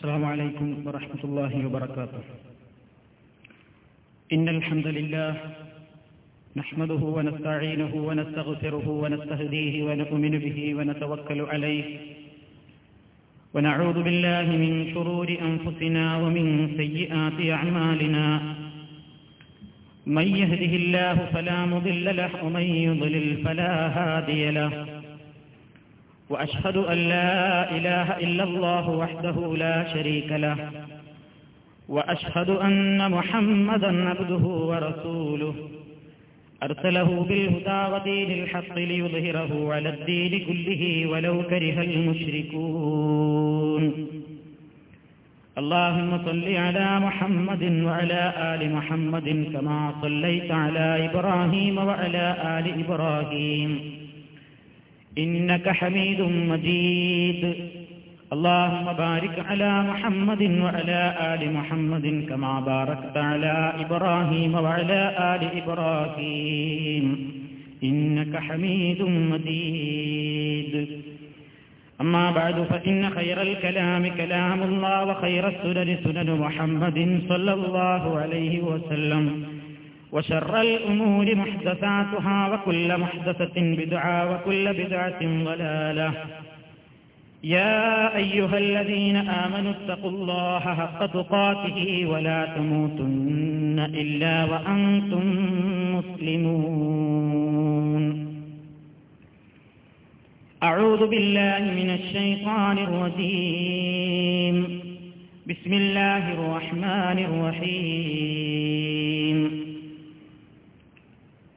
السلام عليكم ورحمة الله وبركاته. إن الحمد لله نحمده ونستعينه ونستغفره ونستهديه ونؤمن به ونتوكل عليه. ونعوذ بالله من شرور أنفسنا ومن سيئات أعمالنا. من يهده الله فلا مضل له ومن يضلل فلا هادي له. وأشهد أن لا إله إلا الله وحده لا شريك له وأشهد أن محمدا عبده ورسوله. أرسله بالهدى ودين الحق ليظهره على الدين كله ولو كره المشركون. اللهم صل على محمد وعلى آل محمد كما صليت على إبراهيم وعلى آل إبراهيم. إنك حميد مجيد. اللهم بارك على محمد وعلى آل محمد كما باركت على إبراهيم وعلى آل إبراهيم. إنك حميد مجيد. أما بعد فإن خير الكلام كلام الله وخير السنن سنن محمد صلى الله عليه وسلم. وشر الأمور محدثاتها وكل محدثة بدعة وكل بدعة ضلالة. يا أيها الذين آمنوا اتقوا الله حق تقاته ولا تموتن إلا وأنتم مسلمون. أعوذ بالله من الشيطان الرجيم. بسم الله الرحمن الرحيم.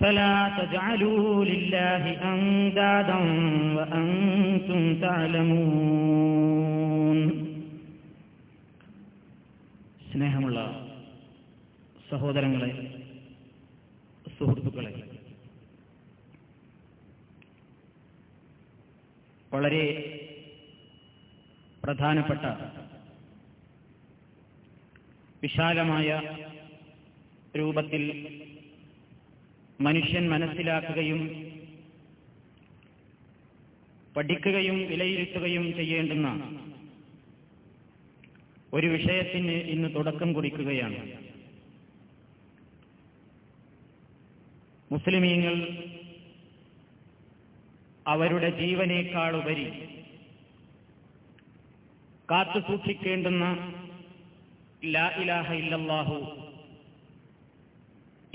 فلا تجعلوا لله أندادا وأنتم تعلمون സ്നേഹമുള്ള സഹോദരങ്ങളെ സുഹൃത്തുക്കളെ വളരെ പ്രധാനപ്പെട്ട വിശാലമായ രൂപത്തിൽ മനുഷ്യൻ മനസ്സിലാക്കുകയും പഠിക്കുകയും വിലയിരുത്തുകയും ചെയ്യേണ്ടുന്ന ഒരു വിഷയത്തിന് ഇന്ന് തുടക്കം കുറിക്കുകയാണ്. മുസ്ലിമീങ്ങൾ അവരുടെ ജീവനേക്കാളുപരി കാത്തു സൂക്ഷിക്കേണ്ടുന്ന ലാ ഇലാഹ ഇല്ലല്ലാഹു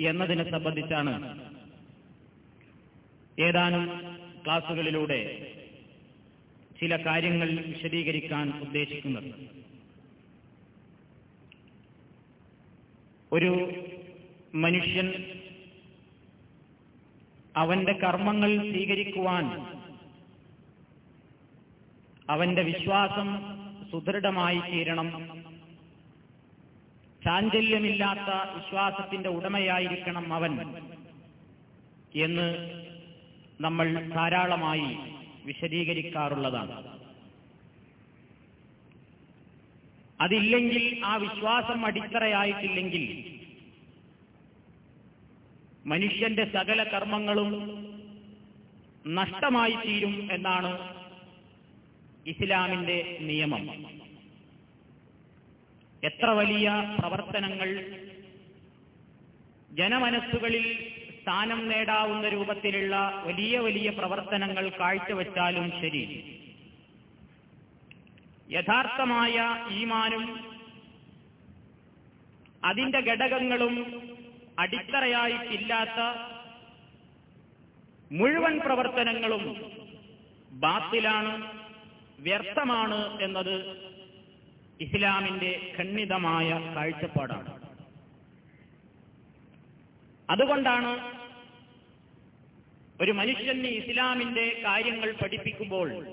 എന്നതിനെ സംബന്ധിച്ചാണ്. ഏതാനും ക്ലാസുകളിലൂടെ ചില കാര്യങ്ങൾ വിശദീകരിക്കാൻ ഉദ്ദേശിക്കുന്നത്. ഒരു മനുഷ്യൻ അവന്റെ കർമ്മങ്ങൾ സ്വീകരിക്കുവാൻ അവന്റെ വിശ്വാസം സുദൃഢമായി തീരണം. ചാഞ്ചല്യമില്ലാത്ത വിശ്വാസത്തിന്റെ ഉടമയായിരിക്കണം അവൻ എന്ന് നമ്മൾ ധാരാളമായി വിശദീകരിക്കാറുള്ളതാണ്. അതില്ലെങ്കിൽ ആ വിശ്വാസം അടിത്തറയായിട്ടില്ലെങ്കിൽ മനുഷ്യന്റെ സകല കർമ്മങ്ങളും നഷ്ടമായി തീരും എന്നാണ് ഇസ്ലാമിന്റെ നിയമം. എത്ര വലിയ പ്രവർത്തനങ്ങൾ? ജനമനസ്സുകളിൽ സ്ഥാനം നേടാവുന്ന രൂപത്തിലുള്ള വലിയ വലിയ പ്രവർത്തനങ്ങൾ കാഴ്ചവെച്ചാലും ശരി. യഥാർത്ഥമായ ഈമാനും അതിന്റെ ഘടകങ്ങളും അടിത്തറയായിട്ടില്ലാത്ത മുഴുവൻ പ്രവർത്തനങ്ങളും ബാത്തിലാണ് വ്യർത്ഥമാണ് എന്നത് ഇസ്ലാമിന്റെ ഖണ്ഡിതമായ കാഴ്ചപ്പാടാണ്. അതുകൊണ്ടാണ് ഒരു മനുഷ്യന് ഇസ്ലാമിന്റെ കാര്യങ്ങൾ പഠിപ്പിക്കുമ്പോൾ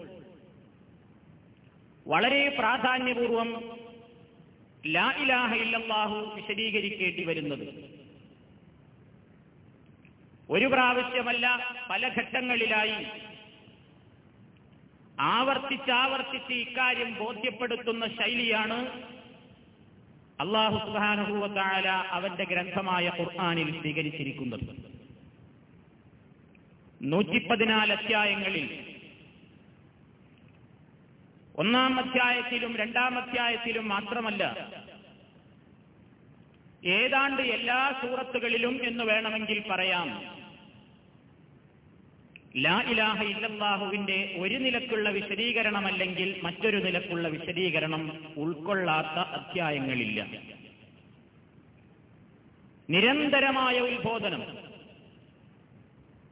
വളരെ പ്രാധാന്യപൂർവം ലാ ഇലാഹ ഇല്ലാഹു വിശദീകരിക്കേണ്ടി വരുന്നത്. ഒരു പ്രാവശ്യമല്ല പല ഘട്ടങ്ങളിലായി ആവർത്തിച്ചാവർത്തിച്ച് ഇക്കാര്യം ബോധ്യപ്പെടുത്തുന്ന ശൈലിയാണ് അള്ളാഹു സുബാനുഭൂവത്തായ അവന്റെ ഗ്രന്ഥമായ ഖുർആാനിൽ സ്വീകരിച്ചിരിക്കുന്നത്. നൂറ്റിപ്പതിനാല് അധ്യായങ്ങളിൽ ഒന്നാം അധ്യായത്തിലും രണ്ടാം അധ്യായത്തിലും മാത്രമല്ല ഏതാണ്ട് എല്ലാ സൂറത്തുകളിലും എന്ന് വേണമെങ്കിൽ പറയാം. ലാ ഇലാഹ ഇല്ലാഹുവിന്റെ ഒരു നിലക്കുള്ള വിശദീകരണമല്ലെങ്കിൽ മറ്റൊരു നിലക്കുള്ള വിശദീകരണം ഉൾക്കൊള്ളാത്ത അധ്യായങ്ങളില്ല. നിരന്തരമായ ഉത്ബോധനം.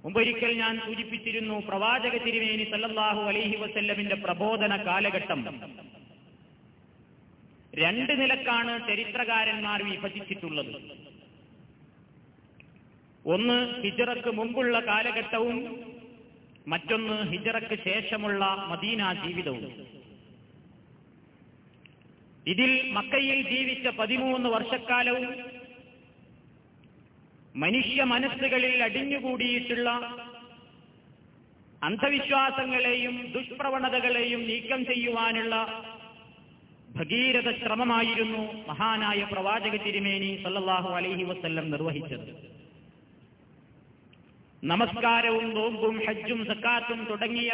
മുമ്പൊരിക്കൽ ഞാൻ സൂചിപ്പിച്ചിരുന്നു പ്രവാചക തിരുമേനി സല്ലാഹു അലൈഹി വസല്ലമിന്റെ പ്രബോധന കാലഘട്ടം. രണ്ട് നിലക്കാണ് ചരിത്രകാരന്മാർ വിഭജിച്ചിട്ടുള്ളത്. ഒന്ന് ഹിജറക്ക് മുമ്പുള്ള കാലഘട്ടവും മറ്റൊന്ന് ഹിജറക്ക് ശേഷമുള്ള മദീന ജീവിതവും. ഇതിൽ മക്കയിൽ ജീവിച്ച പതിമൂന്ന് വർഷക്കാലവും മനുഷ്യ മനസ്സുകളിൽ അടിഞ്ഞുകൂടിയിട്ടുള്ള അന്ധവിശ്വാസങ്ങളെയും ദുഷ്പ്രവണതകളെയും നീക്കം ചെയ്യുവാനുള്ള ഭഗീരഥ ശ്രമമായിരുന്നു മഹാനായ പ്രവാചക തിരുമേനി സല്ലാഹു അലൈഹി വസ്ല്ലം നിർവഹിച്ചത്. നമസ്കാരവും നോമ്പും ഹജ്ജും സക്കാത്തും തുടങ്ങിയ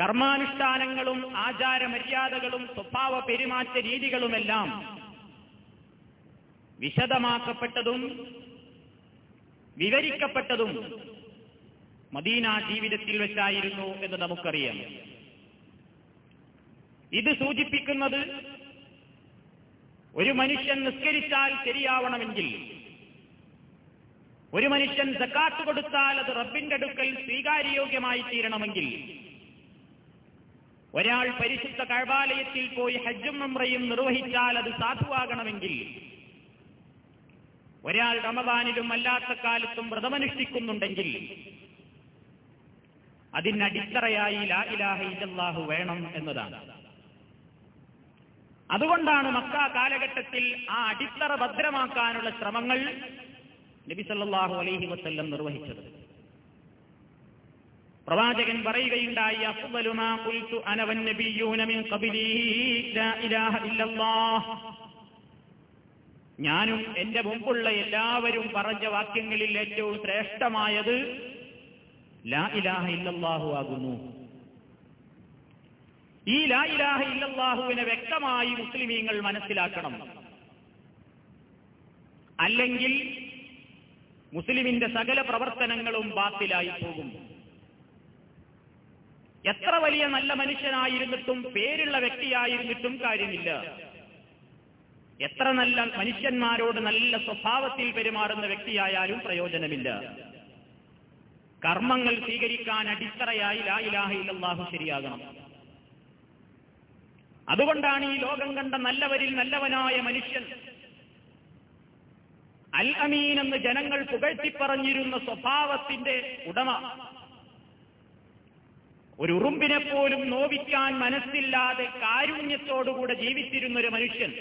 കർമാനുഷ്ഠാനങ്ങളും ആചാരമര്യാദകളും സ്വഭാവ പെരുമാറ്റ രീതികളുമെല്ലാം വിശദമാക്കപ്പെട്ടതും വിവരിക്കപ്പെട്ടതും മദീന ജീവിതത്തിൽ വെച്ചായിരുന്നു എന്ന് നമുക്കറിയാം. ഇത് സൂചിപ്പിക്കുന്നത് ഒരു മനുഷ്യൻ നിസ്കരിച്ചാൽ ശരിയാവണമെങ്കിൽ ഒരു മനുഷ്യൻ സക്കാത്ത് കൊടുത്താൽ അത് റബ്ബിന്റെ അടുക്കൽ സ്വീകാര്യോഗ്യമായി തീരണമെങ്കിൽ ഒരാൾ പരിശുദ്ധ കഴവാലയത്തിൽ പോയി ഹജ്ജും നമ്രയും നിർവഹിച്ചാൽ അത് സാധുവാകണമെങ്കിൽ ഒരാൾ റമദാനിലും അല്ലാത്ത കാലത്തും വ്രതമനുഷ്ഠിക്കുന്നുണ്ടെങ്കിൽ അതിനടിത്തറയായി ലാ ഇലാഹ ഇല്ലാഹു വേണം എന്നതാണ്. അതുകൊണ്ടാണ് മക്ക കാലഘട്ടത്തിൽ ആ അടിത്തറ ഭദ്രമാക്കാനുള്ള ശ്രമങ്ങൾ നബി സല്ലല്ലാഹു അലൈഹി വസ്ല്ലം നിർവഹിച്ചത്. പ്രവാചകൻ പറയുകയുണ്ടായി ഞാനും എന്റെ മുമ്പുള്ള എല്ലാവരും പറഞ്ഞ വാക്യങ്ങളിൽ ഏറ്റവും ശ്രേഷ്ഠമായത് ലാ ഇലാഹ ഇല്ലാഹു ആകുന്നു. ഈ ലാ ഇലാഹ ഇല്ലാഹുവിനെ വ്യക്തമായി മുസ്ലിമീങ്ങൾ മനസ്സിലാക്കണം. അല്ലെങ്കിൽ മുസ്ലിമിന്റെ സകല പ്രവർത്തനങ്ങളും ബാത്തിലായി പോകും. എത്ര വലിയ നല്ല മനുഷ്യനായിരുന്നിട്ടും പേരുള്ള വ്യക്തിയായിരുന്നിട്ടും കാര്യമില്ല. എത്ര നല്ല മനുഷ്യന്മാരോട് നല്ല സ്വഭാവത്തിൽ പെരുമാറുന്ന വ്യക്തിയായാലും പ്രയോജനമില്ല. കർമ്മങ്ങൾ സ്വീകരിക്കാൻ അടിത്തറയായി ലാ ഇലാഹ ഇല്ലല്ലാഹു ശരിയാകണം. അതുകൊണ്ടാണ് ഈ ലോകം കണ്ട നല്ലവരിൽ നല്ലവനായ മനുഷ്യൻ അൽ അമീൻ എന്ന് ജനങ്ങൾ പുകഴ്ത്തിപ്പറഞ്ഞിരുന്ന സ്വഭാവത്തിന്റെ ഉടമ ഒരു ഉറുമ്പിനെ പോലും നോവിക്കാൻ മനസ്സില്ലാതെ കാരുണ്യത്തോടുകൂടെ ജീവിച്ചിരുന്ന ഒരു മനുഷ്യൻ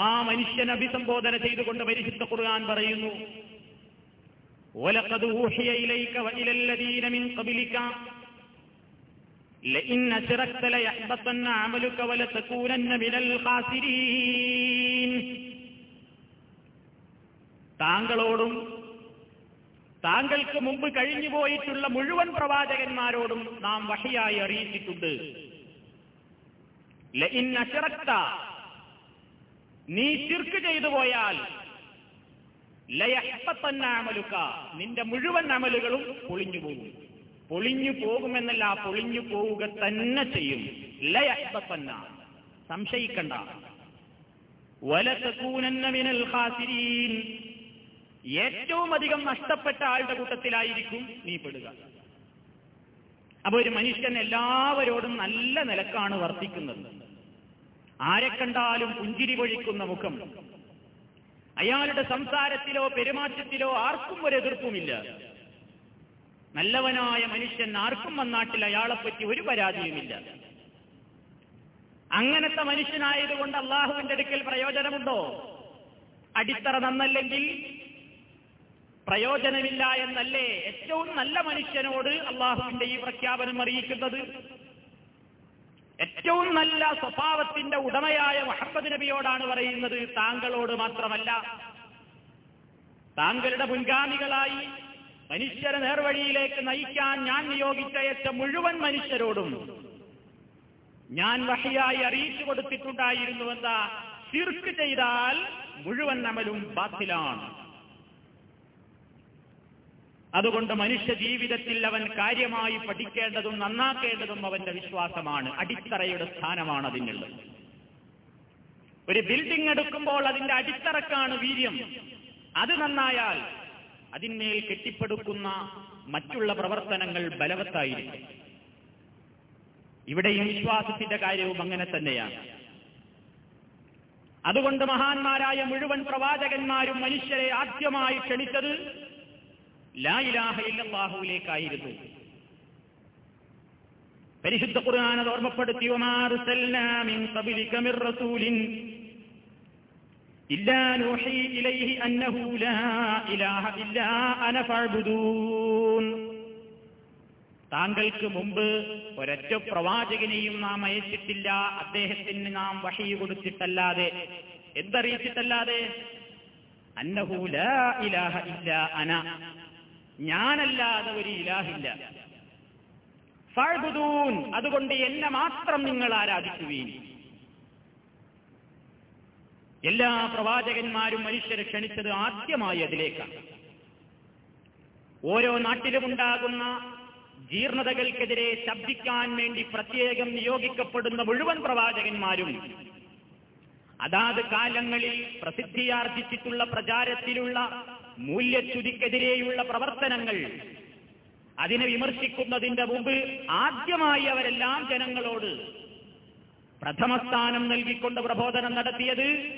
ആ മനുഷ്യൻ അഭിസംബോധന ചെയ്തുകൊണ്ട് പരിശുദ്ധ ഖുർആൻ പറയുന്നു ഓലഖദ് ഊഹിയ ഇലൈക വഇല الذين من قبلك لئن أشركت ليحبطن عملك ولتكونن من الخاسرين താങ്കളോടും താങ്കൾക്ക് മുമ്പ് കഴിഞ്ഞു പോയിട്ടുള്ള മുഴുവൻ പ്രവാചകന്മാരോടും നാം വഹിയായി അറിയിച്ചിട്ടുണ്ട്. ലഇൻ അശറക്ത നീ ചിർക്ക് ചെയ്തു പോയാൽ ലയഹ്ബത്തന്ന അമലുക നിന്റെ മുഴുവൻ അമലുകളും പൊളിഞ്ഞു പോകും. പൊളിഞ്ഞു പോകുമെന്നല്ല പൊളിഞ്ഞു പോവുക തന്നെ ചെയ്യും. ലയഹ്ബത്തന്ന സംശയിക്കണ്ട. വലതകൂനന്ന മിനൽ ഖാസിരീൻ ഏറ്റവും അധികം നഷ്ടപ്പെട്ട ആളുടെ കൂട്ടത്തിലായിരിക്കും നീ പെടുക. അപ്പൊ ഒരു മനുഷ്യൻ എല്ലാവരോടും നല്ല നിലക്കാണ് വർത്തിക്കുന്നത്. ആരെ കണ്ടാലും പുഞ്ചിരി പൊഴിക്കുന്ന മുഖം. അയാളുടെ സംസാരത്തിലോ പെരുമാറ്റത്തിലോ ആർക്കും ഒരു എതിർപ്പുമില്ല. നല്ലവനായ മനുഷ്യൻ ആർക്കും വന്നാട്ടിൽ അയാളെപ്പറ്റി ഒരു പരാതിയുമില്ല. അങ്ങനത്തെ മനുഷ്യനായതുകൊണ്ട് അള്ളാഹുവിന്റെ അടുക്കൽ പ്രയോജനമുണ്ടോ? അടിത്തറ നന്നല്ലെങ്കിൽ പ്രയോജനമില്ല എന്നല്ലേ ഏറ്റവും നല്ല മനുഷ്യനോട് അള്ളാഹുവിന്റെ ഈ പ്രഖ്യാപനം അറിയിക്കുന്നത്? ഏറ്റവും നല്ല സ്വഭാവത്തിന്റെ ഉടമയായ മുഹമ്മദ് നബിയോടാണ് പറയുന്നത്. താങ്കളോട് മാത്രമല്ല താങ്കളുടെ മുൻഗാമികളായി മനുഷ്യരെ നേർവഴിയിലേക്ക് നയിക്കാൻ ഞാൻ നിയോഗിച്ചയച്ച മുഴുവൻ മനുഷ്യരോടും ഞാൻ വഹിയായി അറിയിച്ചു കൊടുത്തിട്ടുണ്ടായിരുന്നുവെന്ന ശിർക്ക് ചെയ്താൽ മുഴുവൻ അമലും ബാത്തിലാണ്. അതുകൊണ്ട് മനുഷ്യ ജീവിതത്തിൽ അവൻ കാര്യമായി പഠിക്കേണ്ടതും നന്നാക്കേണ്ടതും അവന്റെ വിശ്വാസമാണ്. അടിത്തറയുടെ സ്ഥാനമാണ് അതിനുള്ളത്. ഒരു ബിൽഡിംഗ് എടുക്കുമ്പോൾ അതിന്റെ അടിത്തറക്കാണ് വീര്യം. അത് നന്നായാൽ അതിന്മേൽ കെട്ടിപ്പടുക്കുന്ന മറ്റുള്ള പ്രവർത്തനങ്ങൾ ബലവത്തായിരിക്കും. ഇവിടെയും വിശ്വാസത്തിന്റെ കാര്യവും അങ്ങനെ തന്നെയാണ്. അതുകൊണ്ട് മഹാന്മാരായ മുഴുവൻ പ്രവാചകന്മാരും മനുഷ്യരെ ആദ്യമായി ക്ഷണിച്ചത് പരിശുദ്ധ ഓർമ്മപ്പെടുത്തി ലാ ഇലാഹ ഇല്ലാ അന ഫഅബ്ദൂൻ. താങ്കൾക്ക് മുമ്പ് ഒരൊറ്റ പ്രവാചകനെയും നാം അയച്ചിട്ടില്ല അദ്ദേഹത്തിന് നാം വഹി കൊടുത്തിട്ടല്ലാതെ. എന്തറിയിച്ചിട്ടല്ലാതെ? അന്നഹൂല ഇലാഹ ഇല്ല അന. ഞാനല്ലാതെ ഒരു ഇലാഹില്ല. ഫഅബ്ദൂൻ അതുകൊണ്ട് എന്നെ മാത്രം നിങ്ങൾ ആരാധിക്കുവീൻ. എല്ലാ പ്രവാചകന്മാരും മനുഷ്യരെ ക്ഷണിച്ചത് ആദ്യമായി അതിലേക്കാണ്. ഓരോ നാട്ടിലും ഉണ്ടാകുന്ന ജീർണതകൾക്കെതിരെ ശബ്ദിക്കാൻ വേണ്ടി പ്രത്യേകം നിയോഗിക്കപ്പെടുന്ന മുഴുവൻ പ്രവാചകന്മാരും അതാത് കാലങ്ങളിൽ പ്രസിദ്ധിയാർജിച്ചിട്ടുള്ള പ്രചാരത്തിലുള്ള മൂല്യച്യുതിക്കെതിരെയുള്ള പ്രവർത്തനങ്ങൾ. അതിനെ വിമർശിക്കുന്നതിന്റെ മുമ്പ് ആദ്യമായി അവരെല്ലാം ജനങ്ങളോട് പ്രഥമസ്ഥാനം നൽകിക്കൊണ്ട് പ്രബോധനം നടത്തിയത്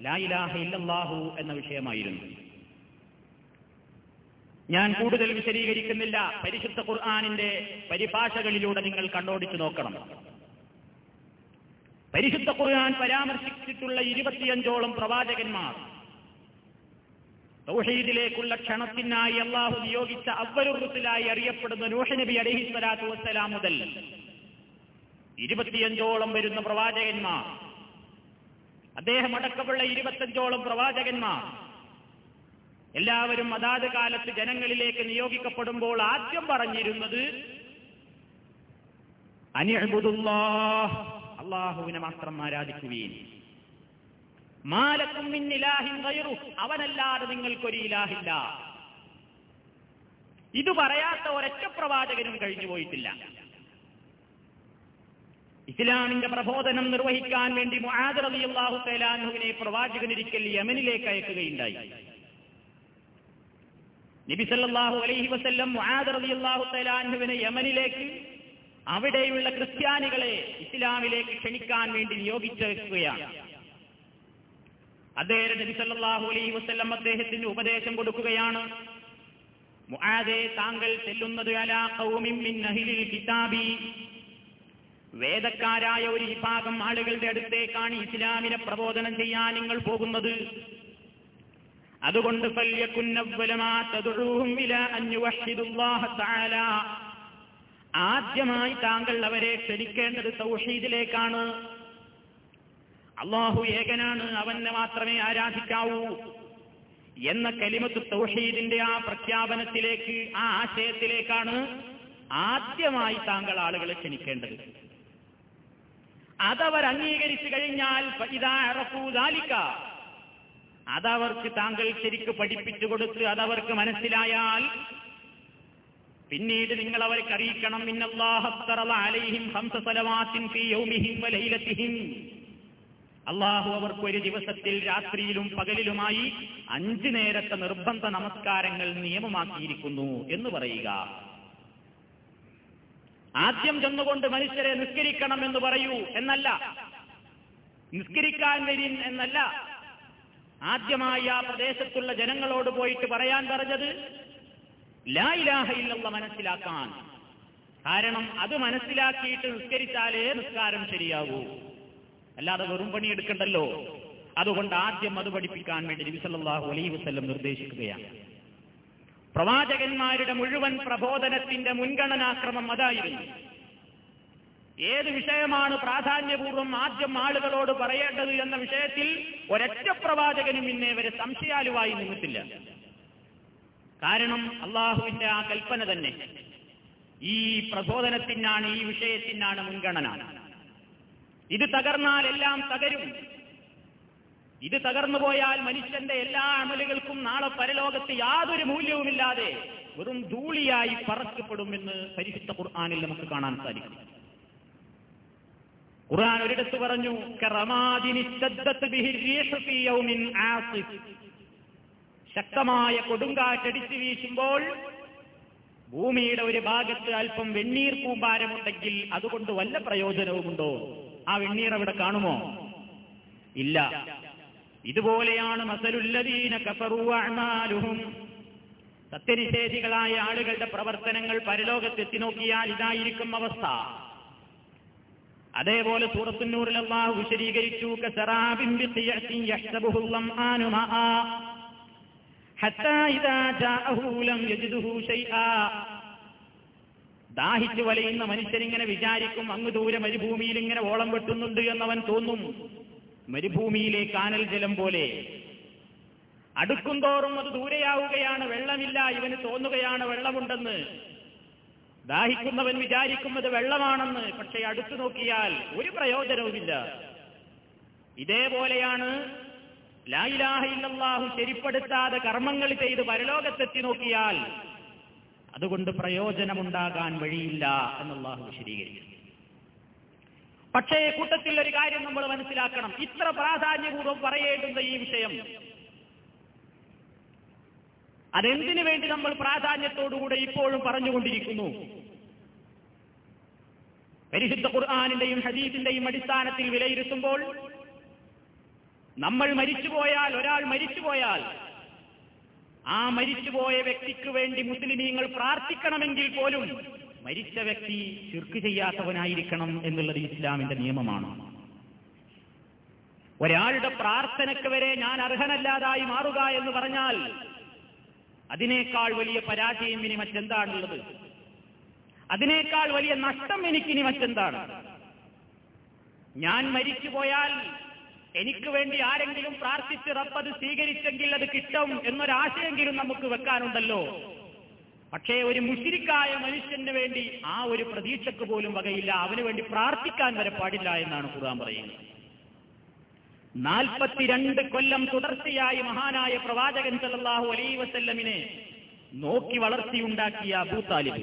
ലായിലാഹ എന്ന വിഷയമായിരുന്നു. ഞാൻ കൂടുതൽ വിശദീകരിക്കുന്നില്ല. പരിശുദ്ധ ഖുർആാനിന്റെ പരിഭാഷകളിലൂടെ നിങ്ങൾ കണ്ടോടിച്ചു നോക്കണം. പരിശുദ്ധ ഖുർആൻ പരാമർശിച്ചിട്ടുള്ള ഇരുപത്തിയഞ്ചോളം പ്രവാചകന്മാർ തൗഹീദിലേക്കുള്ള ക്ഷണത്തിനായി അള്ളാഹു നിയോഗിച്ച അവരുറുസിലായി അറിയപ്പെടുന്ന നൂഹ് നബി അലഹി സ്വലാത്തു വസ്സലാം മുതൽ ഇരുപത്തിയഞ്ചോളം വരുന്ന പ്രവാചകന്മാർ അദ്ദേഹം അടക്കമുള്ള ഇരുപത്തഞ്ചോളം പ്രവാചകന്മാർ എല്ലാവരും അതാത് കാലത്ത് ജനങ്ങളിലേക്ക് നിയോഗിക്കപ്പെടുമ്പോൾ ആദ്യം പറഞ്ഞിരുന്നത് അനിഅബുദുല്ലാ അള്ളാഹുവിനെ മാത്രം ആരാധിക്കുകയും മാലക്കും അവനല്ലാതെ നിങ്ങൾക്കൊരു ഇലാഹില്ല. ഇത് പറയാത്ത ഒരൊറ്റ പ്രവാചകനും കഴിഞ്ഞു പോയിട്ടില്ല. ഇസ്ലാമിന്റെ പ്രബോധനം നിർവഹിക്കാൻ വേണ്ടി മുആദ് റളിയല്ലാഹു തആലാഹുവിനെ പ്രവാചകനൊരിക്കൽ യമനിലേക്ക് അയക്കുകയുണ്ടായി. നബി സല്ലല്ലാഹു അലൈഹി വസല്ലം മുആദ് റളിയല്ലാഹു തആലാഹുവിനെ യമനിലേക്ക് അവിടെയുള്ള ക്രിസ്ത്യാനികളെ ഇസ്ലാമിലേക്ക് ക്ഷണിക്കാൻ വേണ്ടി നിയോഗിച്ചേക്കുകയാണ്. അദ്ദേഹം നബി അലൈഹി വസ്ല്ലം അദ്ദേഹത്തിന് ഉപദേശം കൊടുക്കുകയാണ്. താങ്കൾ ചെല്ലുന്നത് മിൻ കിതാബി. വേദക്കാരായ ഒരു വിഭാഗം ആളുകളുടെ അടുത്തേക്കാണ് ഇസ്ലാമിനെ പ്രബോധനം ചെയ്യാൻ നിങ്ങൾ പോകുന്നത്. അതുകൊണ്ട് ആദ്യമായി താങ്കൾ അവരെ ക്ഷണിക്കേണ്ടത് തൗഹീദിലേക്കാണ്. അള്ളാഹു ഏകനാണ് അവനെ മാത്രമേ ആരാധിക്കാവൂ. എന്ന കലിമത്ത് തൗഹീദിന്റെ ആ പ്രഖ്യാപനത്തിലേക്ക് ആ ആശയത്തിലേക്കാണ് ആദ്യമായി താങ്കൾ ആളുകളെ ക്ഷണിക്കേണ്ടത്. അതവർ അംഗീകരിച്ചു കഴിഞ്ഞാൽ അതവർക്ക് താങ്കൾ ശരിക്ക് പഠിപ്പിച്ചു കൊടുത്ത് അതവർക്ക് മനസ്സിലായാൽ പിന്നീട് നിങ്ങൾ അവർക്ക് അറിയിക്കണം അള്ളാഹു അവർക്ക് ഒരു ദിവസത്തിൽ രാത്രിയിലും പകലിലുമായി അഞ്ചു നേരത്തെ നിർബന്ധ നമസ്കാരങ്ങൾ നിയമമാക്കിയിരിക്കുന്നു എന്ന് പറയുക. ആദ്യം ചെന്നുകൊണ്ട് മനുഷ്യരെ നിസ്കരിക്കണം എന്ന് പറയൂ എന്നല്ല. നിസ്കരിക്കാൻ വരി എന്നല്ല. ആദ്യമായി ആ പ്രദേശത്തുള്ള ജനങ്ങളോട് പോയിട്ട് പറയാൻ പറഞ്ഞത് ലാ ഇലാഹ ഇല്ലല്ല മനസ്സിലാക്കാൻ. കാരണം അത് മനസ്സിലാക്കിയിട്ട് നിസ്കരിച്ചാലേ നിസ്കാരം ശരിയാകൂ അല്ലാതെ വെറും പണി എടുക്കണ്ടല്ലോ അതുകൊണ്ട് ആദ്യം അത് പഠിപ്പിക്കാൻ വേണ്ടി നബി അലൈ വസല്ലം നിർദ്ദേശിക്കുകയാണ്. പ്രവാചകന്മാരുടെ മുഴുവൻ പ്രബോധനത്തിന്റെ മുൻഗണനാക്രമം അതായിരുന്നു. ഏത് വിഷയമാണ് പ്രാധാന്യപൂർവം ആദ്യം ആളുകളോട് പറയേണ്ടത് എന്ന വിഷയത്തിൽ ഒരൊറ്റ പ്രവാചകനും ഇന്നേ വരെ സംശയാലുവായി നിന്നിട്ടില്ല. കാരണം അള്ളാഹുവിന്റെ ആ കൽപ്പന തന്നെ. ഈ പ്രബോധനത്തിനാണ് ഈ വിഷയത്തിനാണ് മുൻഗണന. ഇത് തകർന്നാൽ എല്ലാം തകരും. ഇത് തകർന്നു പോയാൽ മനുഷ്യന്റെ എല്ലാ അമലുകൾക്കും നാളെ പരലോകത്ത് യാതൊരു മൂല്യവുമില്ലാതെ വെറും ധൂളിയായി പറക്കപ്പെടുമെന്ന് പരിശുദ്ധ ഖുർആാനിൽ നമുക്ക് കാണാൻ സാധിക്കും. ഖുർആൻ ഒരിടത്ത് പറഞ്ഞു. ശക്തമായ കൊടുങ്കാറ്റടിച്ചു വീശുമ്പോൾ ഭൂമിയുടെ ഒരു ഭാഗത്ത് അല്പം വെണ്ണീർ കൂമ്പാരമുണ്ടെങ്കിൽ അതുകൊണ്ട് വല്ല പ്രയോജനവുമുണ്ടോ? ആ വെണ്ണീർ അവിടെ കാണുമോ? ഇല്ല. ഇതുപോലെയാണ് മസലുല്ലദീന കഫറു അഅ്മാലുഹും. സത്യനിഷേധികളായ ആളുകളുടെ പ്രവർത്തനങ്ങൾ പരലോകത്തെത്തി നോക്കിയാൽ ഇതായിരിക്കും അവസ്ഥ. അതേപോലെ സൂറത്തുന്നൂറിൽ അള്ളാഹു വിശദീകരിച്ചു യഹ്സബുഹു ളംആനു മആ ഹത്താ ദാഹിച്ചു വലയുന്ന മനുഷ്യനിങ്ങനെ വിചാരിക്കും അങ്ങ് ദൂരെ മരുഭൂമിയിൽ ഇങ്ങനെ ഓളം വെട്ടുന്നുണ്ട് എന്നവൻ തോന്നും. മരുഭൂമിയിലെ കാനൽ ജലം പോലെ. അടുക്കും തോറും അത് ദൂരെയാവുകയാണ് വെള്ളമില്ല ഇവന് തോന്നുകയാണ് വെള്ളമുണ്ടെന്ന്. ദാഹിക്കുന്നവൻ വിചാരിക്കുന്നത് വെള്ളമാണെന്ന് പക്ഷേ അടുത്തു നോക്കിയാൽ ഒരു പ്രയോജനവുമില്ല. ഇതേപോലെയാണ് ലായിലാഹയില്ലാഹു ശരിപ്പെടുത്താതെ കർമ്മങ്ങൾ ചെയ്ത് പരലോകത്തെത്തി നോക്കിയാൽ അതുകൊണ്ട് പ്രയോജനമുണ്ടാകാൻ വഴിയില്ല എന്നുള്ളാഹു വിശദീകരിച്ചു പക്ഷേ കൂട്ടത്തിൽ ഒരു കാര്യം നമ്മൾ മനസ്സിലാക്കണം. ഇത്ര പ്രാധാന്യപൂർവം പറയേണ്ടുന്ന ഈ വിഷയം അതെന്തിനു വേണ്ടി നമ്മൾ പ്രാധാന്യത്തോടുകൂടെ ഇപ്പോഴും പറഞ്ഞുകൊണ്ടിരിക്കുന്നു? പരിശുദ്ധ ഖുർആാനിന്റെയും ഹദീസിന്റെയും അടിസ്ഥാനത്തിൽ വിലയിരുത്തുമ്പോൾ നമ്മൾ മരിച്ചുപോയാൽ ഒരാൾ മരിച്ചുപോയാൽ ആ മരിച്ചുപോയ വ്യക്തിക്ക് വേണ്ടി മുസ്ലിമീങ്ങൾ പ്രാർത്ഥിക്കണമെങ്കിൽ പോലും മരിച്ച വ്യക്തി ചുർക്ക് ചെയ്യാത്തവനായിരിക്കണം എന്നുള്ളത് ഇസ്ലാമിന്റെ നിയമമാണ്. ഒരാളുടെ പ്രാർത്ഥനയ്ക്ക് വരെ ഞാൻ അർഹനല്ലാതായി മാറുക എന്ന് പറഞ്ഞാൽ അതിനേക്കാൾ വലിയ പരാജയം ഇനി മറ്റെന്താണുള്ളത്? അതിനേക്കാൾ വലിയ നഷ്ടം എനിക്കിനി മറ്റെന്താണ്? ഞാൻ മരിച്ചുപോയാൽ എനിക്ക് വേണ്ടി ആരെങ്കിലും പ്രാർത്ഥിച്ച് റബ്ബത് സ്വീകരിച്ചെങ്കിൽ അത് കിട്ടും എന്നൊരാശയെങ്കിലും നമുക്ക് വെക്കാനുണ്ടല്ലോ. പക്ഷേ ഒരു മുഷിരിക്കായ മനുഷ്യന് വേണ്ടി ആ ഒരു പ്രതീക്ഷക്ക് പോലും വകയില്ല. അവന് വേണ്ടി പ്രാർത്ഥിക്കാൻ വരെ പാടില്ല എന്നാണ് ഖുർആൻ പറയുന്നത്. നാൽപ്പത്തിരണ്ട് കൊല്ലം തുടർച്ചയായി മഹാനായ പ്രവാചകൻ സല്ലല്ലാഹു അലൈ വസല്ലമിനെ നോക്കി വളർത്തിയുണ്ടാക്കിയ Abu Abu Talib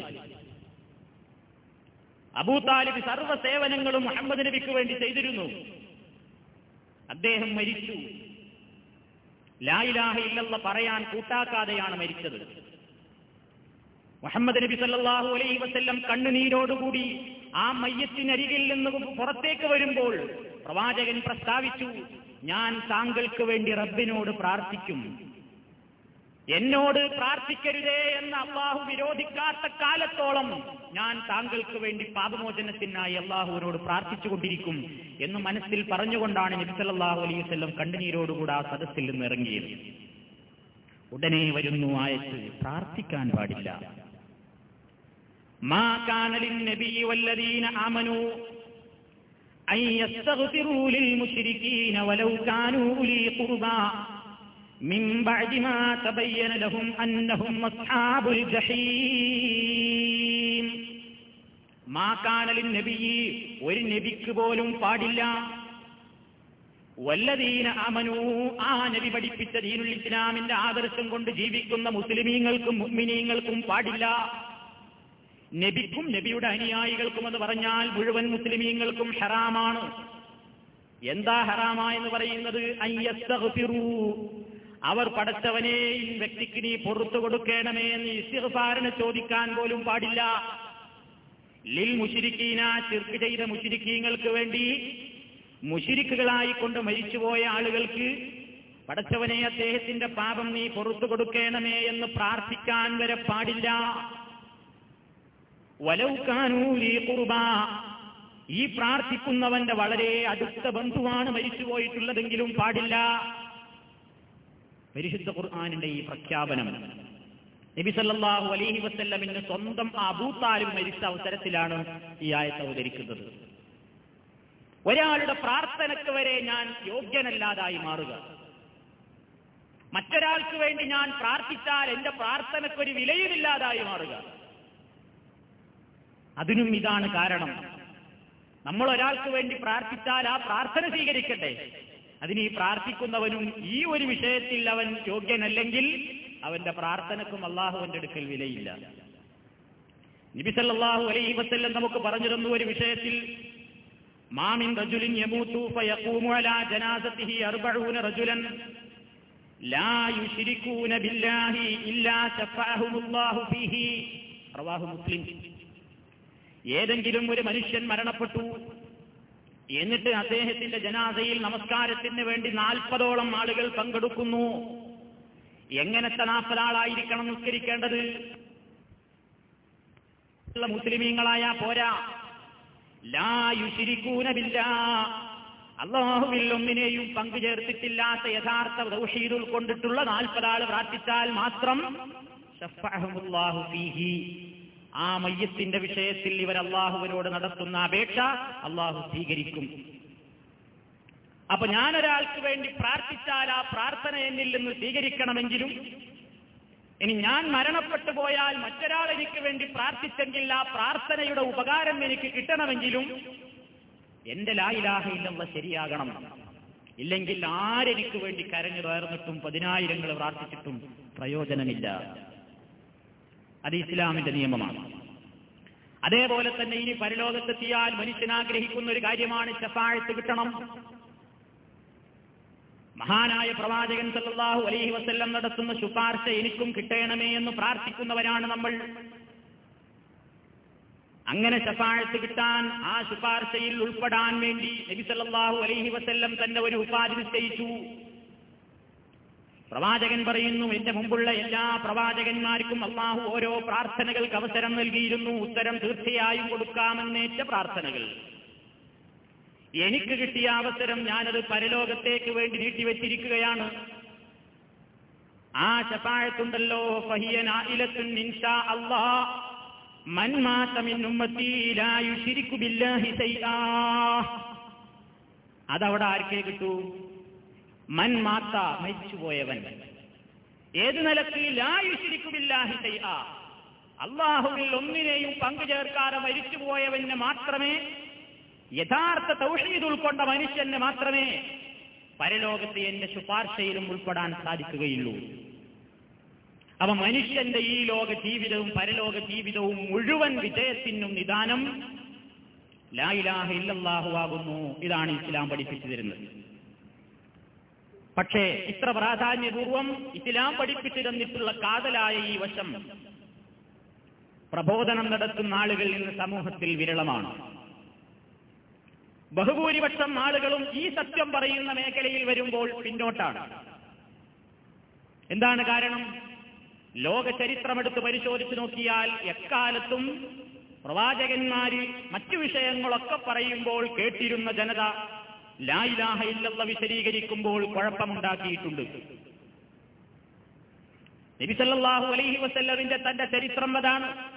Abu Talib സർവ സേവനങ്ങളും മുഹമ്മദ് നബിക്ക് വേണ്ടി ചെയ്തിരുന്നു. അദ്ദേഹം മരിച്ചു. ലായിലാഹ ഇല്ലെന്ന് പറയാൻ കൂട്ടാക്കാതെയാണ് മരിച്ചത്. മുഹമ്മദ് നബി സല്ലാഹു അലൈ വസ്ല്ലം കണ്ണുനീരോടുകൂടി ആ മയ്യത്തിനരികിൽ നിന്ന് പുറത്തേക്ക് വരുമ്പോൾ പ്രവാചകൻ പ്രസ്താവിച്ചു ഞാൻ താങ്കൾക്ക് വേണ്ടി റബ്ബിനോട് പ്രാർത്ഥിക്കും. എന്നോട് പ്രാർത്ഥിക്കരുതേ എന്ന് അള്ളാഹു വിരോധിക്കാത്ത കാലത്തോളം ഞാൻ താങ്കൾക്ക് വേണ്ടി പാപമോചനത്തിനായി അള്ളാഹുവിനോട് പ്രാർത്ഥിച്ചുകൊണ്ടിരിക്കും എന്ന് മനസ്സിൽ പറഞ്ഞുകൊണ്ടാണ് നബ്സല്ലാഹു അലൈഹി വല്ലം കണ്ണുനീരോടുകൂടെ ആ സദസ്സിൽ നിന്ന് ഇറങ്ങിയത്. ഉടനെ വരുന്നു ആയത്ത് പ്രാർത്ഥിക്കാൻ പാടില്ല. മാ കാനലിൻ നബി വല്ലദീന ലിൽ വലൗ കാനൂ ഉലീ من بعد ما تبين لهم أنهم أصحاب الجحيم ما كان للنبي ഒരു നബിക്ക് പോലും പാടില്ല വല്ലതീന അമനു ആ നബി പഠിപ്പിച്ച ദീനുൽ ഇസ്ലാമിന്റെ ആദർശം കൊണ്ട് ജീവിക്കുന്ന മുസ്ലിമീങ്ങൾക്കും മുഅ്മിനീങ്ങൾക്കും പാടില്ല നബിക്കും നബിയുടെ അനുയായികൾക്കും എന്ന് പറഞ്ഞാൽ മുഴുവൻ മുസ്ലിമീങ്ങൾക്കും ഹറാമാണ് എന്താ ഹറാമ എന്ന് പറയുന്നത് അയ്യസ്തഗ്ഫിറൂ. അവർ പടച്ചവനെ ഈ വ്യക്തിക്ക് നീ പുറത്തു കൊടുക്കണമേ എന്ന് ഇസ്തിഗ്ഫാറിന് ചോദിക്കാൻ പോലും പാടില്ല. ലിൽ മുഷിരിക്കീന ചിർക്ക് ചെയ്ത മുഷിരിക്കീങ്ങൾക്ക് വേണ്ടി മുഷിരിക്കുകളായിക്കൊണ്ട് മരിച്ചുപോയ ആളുകൾക്ക് പടച്ചവനെ അദ്ദേഹത്തിന്റെ പാപം നീ പുറത്തു കൊടുക്കണമേ എന്ന് പ്രാർത്ഥിക്കാൻ വരെ പാടില്ല. വലൗക്കാനൂലി കുർബ ഈ പ്രാർത്ഥിക്കുന്നവന്റെ വളരെ അടുത്ത ബന്ധുവാണ് മരിച്ചുപോയിട്ടുള്ളതെങ്കിലും പാടില്ല. പരിശുദ്ധ ഖുർആാനിന്റെ ഈ പ്രഖ്യാപനം. നബി സല്ലാഹു അലൈഹി വസ്ല്ലമിന് സ്വന്തം അബൂത്താലും മരിച്ച അവസരത്തിലാണ് ഈ ആയത്ത് അവതരിക്കുന്നത്. ഒരാളുടെ പ്രാർത്ഥനയ്ക്ക് വരെ ഞാൻ യോഗ്യനല്ലാതായി മാറുക. മറ്റൊരാൾക്ക് വേണ്ടി ഞാൻ പ്രാർത്ഥിച്ചാൽ എന്റെ പ്രാർത്ഥനയ്ക്കൊരു വിലയുമില്ലാതായി മാറുക. അതിനും ഇതാണ് കാരണം. നമ്മൾ ഒരാൾക്ക് വേണ്ടി പ്രാർത്ഥിച്ചാൽ ആ പ്രാർത്ഥന സ്വീകരിക്കട്ടെ. അതിന് ഈ പ്രാർത്ഥിക്കുന്നവനും ഈ ഒരു വിഷയത്തിൽ അവൻ യോഗ്യനല്ലെങ്കിൽ അവന്റെ പ്രാർത്ഥനക്കും അള്ളാഹുവിന്റെ അടുക്കൽ വിലയില്ല. നബിസല്ലാഹു അലൈഹി വസല്ലം നമുക്ക് പറഞ്ഞിരുന്നു ഒരു വിഷയത്തിൽ മാമിൻ റജുലിൻ ഫയഖൂമു അലാ അർബഊന റജുലൻ ലാ ബില്ലാഹി ഇല്ലാ ഫീഹി. ഏതെങ്കിലും ഒരു മനുഷ്യൻ മരണപ്പെട്ടു എന്നിട്ട് അദ്ദേഹത്തിന്റെ ജനാസയിൽ നമസ്കാരത്തിന് വേണ്ടി നാൽപ്പതോളം ആളുകൾ പങ്കെടുക്കുന്നു. എങ്ങനത്തെ നാൽപ്പതാളായിരിക്കണം നിസ്കരിക്കേണ്ടത്? മുസ്ലിമീങ്ങളായ പോരാ. ലായുശിരിക്കൂനമില്ല അള്ളാഹുവിൽ ഒന്നിനെയും പങ്കുചേർത്തിട്ടില്ലാത്ത യഥാർത്ഥ ദൗഷീദ് ഉൾക്കൊണ്ടിട്ടുള്ള നാൽപ്പതാൾ പ്രാർത്ഥിച്ചാൽ മാത്രം ആ മയ്യത്തിന്റെ വിഷയത്തിൽ ഇവർ അള്ളാഹുവിനോട് നടത്തുന്ന അപേക്ഷ അള്ളാഹു സ്വീകരിക്കും. അപ്പൊ ഞാനൊരാൾക്ക് വേണ്ടി പ്രാർത്ഥിച്ചാൽ ആ പ്രാർത്ഥന എന്നിൽ നിന്ന് സ്വീകരിക്കണമെങ്കിലും ഇനി ഞാൻ മരണപ്പെട്ടു പോയാൽ മറ്റൊരാൾ എനിക്ക് വേണ്ടി പ്രാർത്ഥിച്ചെങ്കിൽ ആ പ്രാർത്ഥനയുടെ ഉപകാരം എനിക്ക് കിട്ടണമെങ്കിലും എന്റെ ലായിലാഹയില്ലെന്ന ശരിയാകണം. ഇല്ലെങ്കിൽ ആരെനിക്ക് വേണ്ടി കരഞ്ഞു കയർന്നിട്ടും പതിനായിരങ്ങൾ പ്രാർത്ഥിച്ചിട്ടും പ്രയോജനമില്ല. അത് ഇസ്ലാമിന്റെ നിയമമാണ്. അതേപോലെ തന്നെ ഇനി പരലോകത്തെത്തിയാൽ മനുഷ്യൻ ആഗ്രഹിക്കുന്ന ഒരു കാര്യമാണ് ചപ്പാഴത്ത് കിട്ടണം. മഹാനായ പ്രവാചകൻ സല്ലാഹു അലൈഹി വസ്ല്ലം നടത്തുന്ന ശുപാർശ എനിക്കും കിട്ടണമേ എന്ന് പ്രാർത്ഥിക്കുന്നവരാണ് നമ്മൾ. അങ്ങനെ ശഫാഴത്ത് കിട്ടാൻ ആ ശുപാർശയിൽ ഉൾപ്പെടാൻ വേണ്ടി നബി സല്ലല്ലാഹു അലൈഹി വസല്ലം തന്നെ ഒരു ഉപാധി നിശ്ചയിച്ചു. പ്രവാചകൻ പറയുന്നു എന്റെ മുമ്പുള്ള എല്ലാ പ്രവാചകന്മാർക്കും അള്ളാഹു ഓരോ പ്രാർത്ഥനകൾക്ക് അവസരം നൽകിയിരുന്നു. ഉത്തരം തീർച്ചയായും കൊടുക്കാമെന്നേറ്റ പ്രാർത്ഥനകൾ. എനിക്ക് കിട്ടിയ അവസരം ഞാനത് പരലോകത്തേക്ക് വേണ്ടി നീട്ടിവെച്ചിരിക്കുകയാണ്. ആ ശപാഴത്തുണ്ടല്ലോ. ഫഹിയനായിലത്തുൻ ഇൻഷാ അല്ലാ മൻ മാത മിൻ ഉമ്മത്തി ലാ ബില്ലാഹി ശൈആ അതവിടെ ആർക്കേ കിട്ടൂ? മൻ മാത്ത മരിച്ചുപോയവൻ. ഏത് നിലക്കിൽ ലാ യുശ്രികു ബില്ലാഹി ശൈആ അള്ളാഹുവിൽ ഒന്നിനെയും പങ്കുചേർക്കാതെ മരിച്ചുപോയവന് മാത്രമേ യഥാർത്ഥ തൗഷീദ് ഉൾക്കൊണ്ട മനുഷ്യന് മാത്രമേ പരലോകത്ത് എന്റെ ശുപാർശയിലും ഉൾപ്പെടാൻ സാധിക്കുകയുള്ളൂ. അവ മനുഷ്യന്റെ ഈ ലോക ജീവിതവും പരലോക ജീവിതവും മുഴുവൻ വിജയത്തിനും നിദാനം ലായിലാഹ ഇല്ലല്ലാഹു ആകുന്നു. ഇതാണ് ഇസ്ലാം പഠിപ്പിച്ചു തരുന്നത്. പക്ഷേ ഇത്ര പ്രാധാന്യപൂർവം ഇസ്ലാം പഠിപ്പിച്ചിരുന്നിട്ടുള്ള കാതലായ ഈ വശം പ്രബോധനം നടത്തുന്ന ആളുകൾ ഇന്ന് സമൂഹത്തിൽ വിരളമാണ്. ബഹുഭൂരിപക്ഷം ആളുകളും ഈ സത്യം പറയുന്ന മേഖലയിൽ വരുമ്പോൾ പിന്നോട്ടാണ്. എന്താണ് കാരണം? ലോക ചരിത്രമെടുത്ത് പരിശോധിച്ചു നോക്കിയാൽ എക്കാലത്തും പ്രവാചകന്മാര് മറ്റു വിഷയങ്ങളൊക്കെ പറയുമ്പോൾ കേട്ടിരുന്ന ജനത ലായിലാഹ ഇല്ലെന്ന വിശദീകരിക്കുമ്പോൾ കുഴപ്പമുണ്ടാക്കിയിട്ടുണ്ട്. നബിസല്ലാഹു അലൈഹി വസല്ലമിന്റെ തന്റെ ചരിത്രം അതാണ്.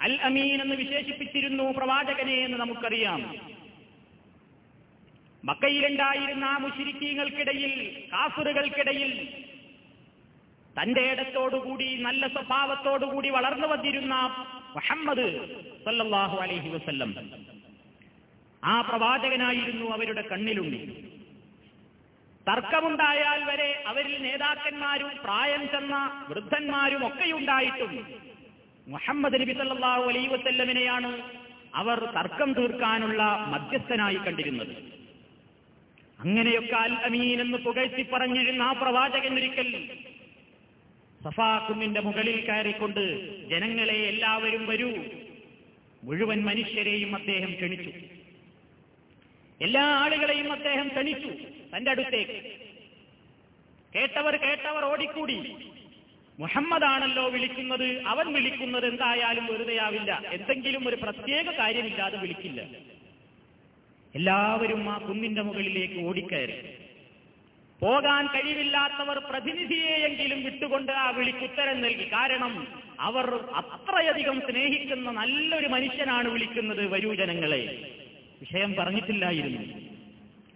അൽ അമീൻ എന്ന് വിശേഷിപ്പിച്ചിരുന്നു പ്രവാചകനെ എന്ന് നമുക്കറിയാം. മക്കയിലുണ്ടായിരുന്ന ആ മുഷിരിക്കീങ്ങൾക്കിടയിൽ കാസുറുകൾക്കിടയിൽ തന്റെ ഇടത്തോടുകൂടി നല്ല സ്വഭാവത്തോടുകൂടി വളർന്നു വന്നിരുന്ന മുഹമ്മദ് സല്ലാഹു അലൈഹി വസല്ലം. ആ പ്രവാചകനായിരുന്നു അവരുടെ കണ്ണിലുണ്ടി തർക്കമുണ്ടായാൽ വരെ അവരിൽ നേതാക്കന്മാരും പ്രായം ചെന്ന വൃദ്ധന്മാരും ഒക്കെയുണ്ടായിട്ടും മുഹമ്മദ് നബി സല്ലാഹു അലൈഹി വസല്ലമിനെയാണ് അവർ തർക്കം തീർക്കാനുള്ള മധ്യസ്ഥനായി കണ്ടിരുന്നത്. അങ്ങനെയൊക്കെ അൽ അമീൻ എന്ന് പുകഴ്ത്തി പറഞ്ഞിരുന്ന ആ പ്രവാചകൻ ഒരിക്കൽ സഫാകുന്നിന്റെ മുകളിൽ കയറിക്കൊണ്ട് ജനങ്ങളെ എല്ലാവരും വരൂ. മുഴുവൻ മനുഷ്യരെയും അദ്ദേഹം ക്ഷണിച്ചു. എല്ലാ ആളുകളെയും അദ്ദേഹം ക്ഷണിച്ചു തന്റെ അടുത്തേക്ക്. കേട്ടവർ കേട്ടവർ ഓടിക്കൂടി. മുഹമ്മദാണല്ലോ വിളിക്കുന്നത് അവൻ വിളിക്കുന്നത് എന്തായാലും വെറുതെയാവില്ല. എന്തെങ്കിലും ഒരു പ്രത്യേക കാര്യമില്ലാതെ വിളിക്കില്ല. എല്ലാവരും ആ കുന്നിന്റെ മുകളിലേക്ക് ഓടിക്കയറി. പോകാൻ കഴിവില്ലാത്തവർ പ്രതിനിധിയെയെങ്കിലും വിട്ടുകൊണ്ട് ആ വിളിക്കുത്തരം നൽകി. കാരണം അവർ അത്രയധികം സ്നേഹിക്കുന്ന നല്ലൊരു മനുഷ്യനാണ് വിളിക്കുന്നത് വരൂ ജനങ്ങളെ. വിഷയം പറഞ്ഞിട്ടില്ലായിരുന്നു.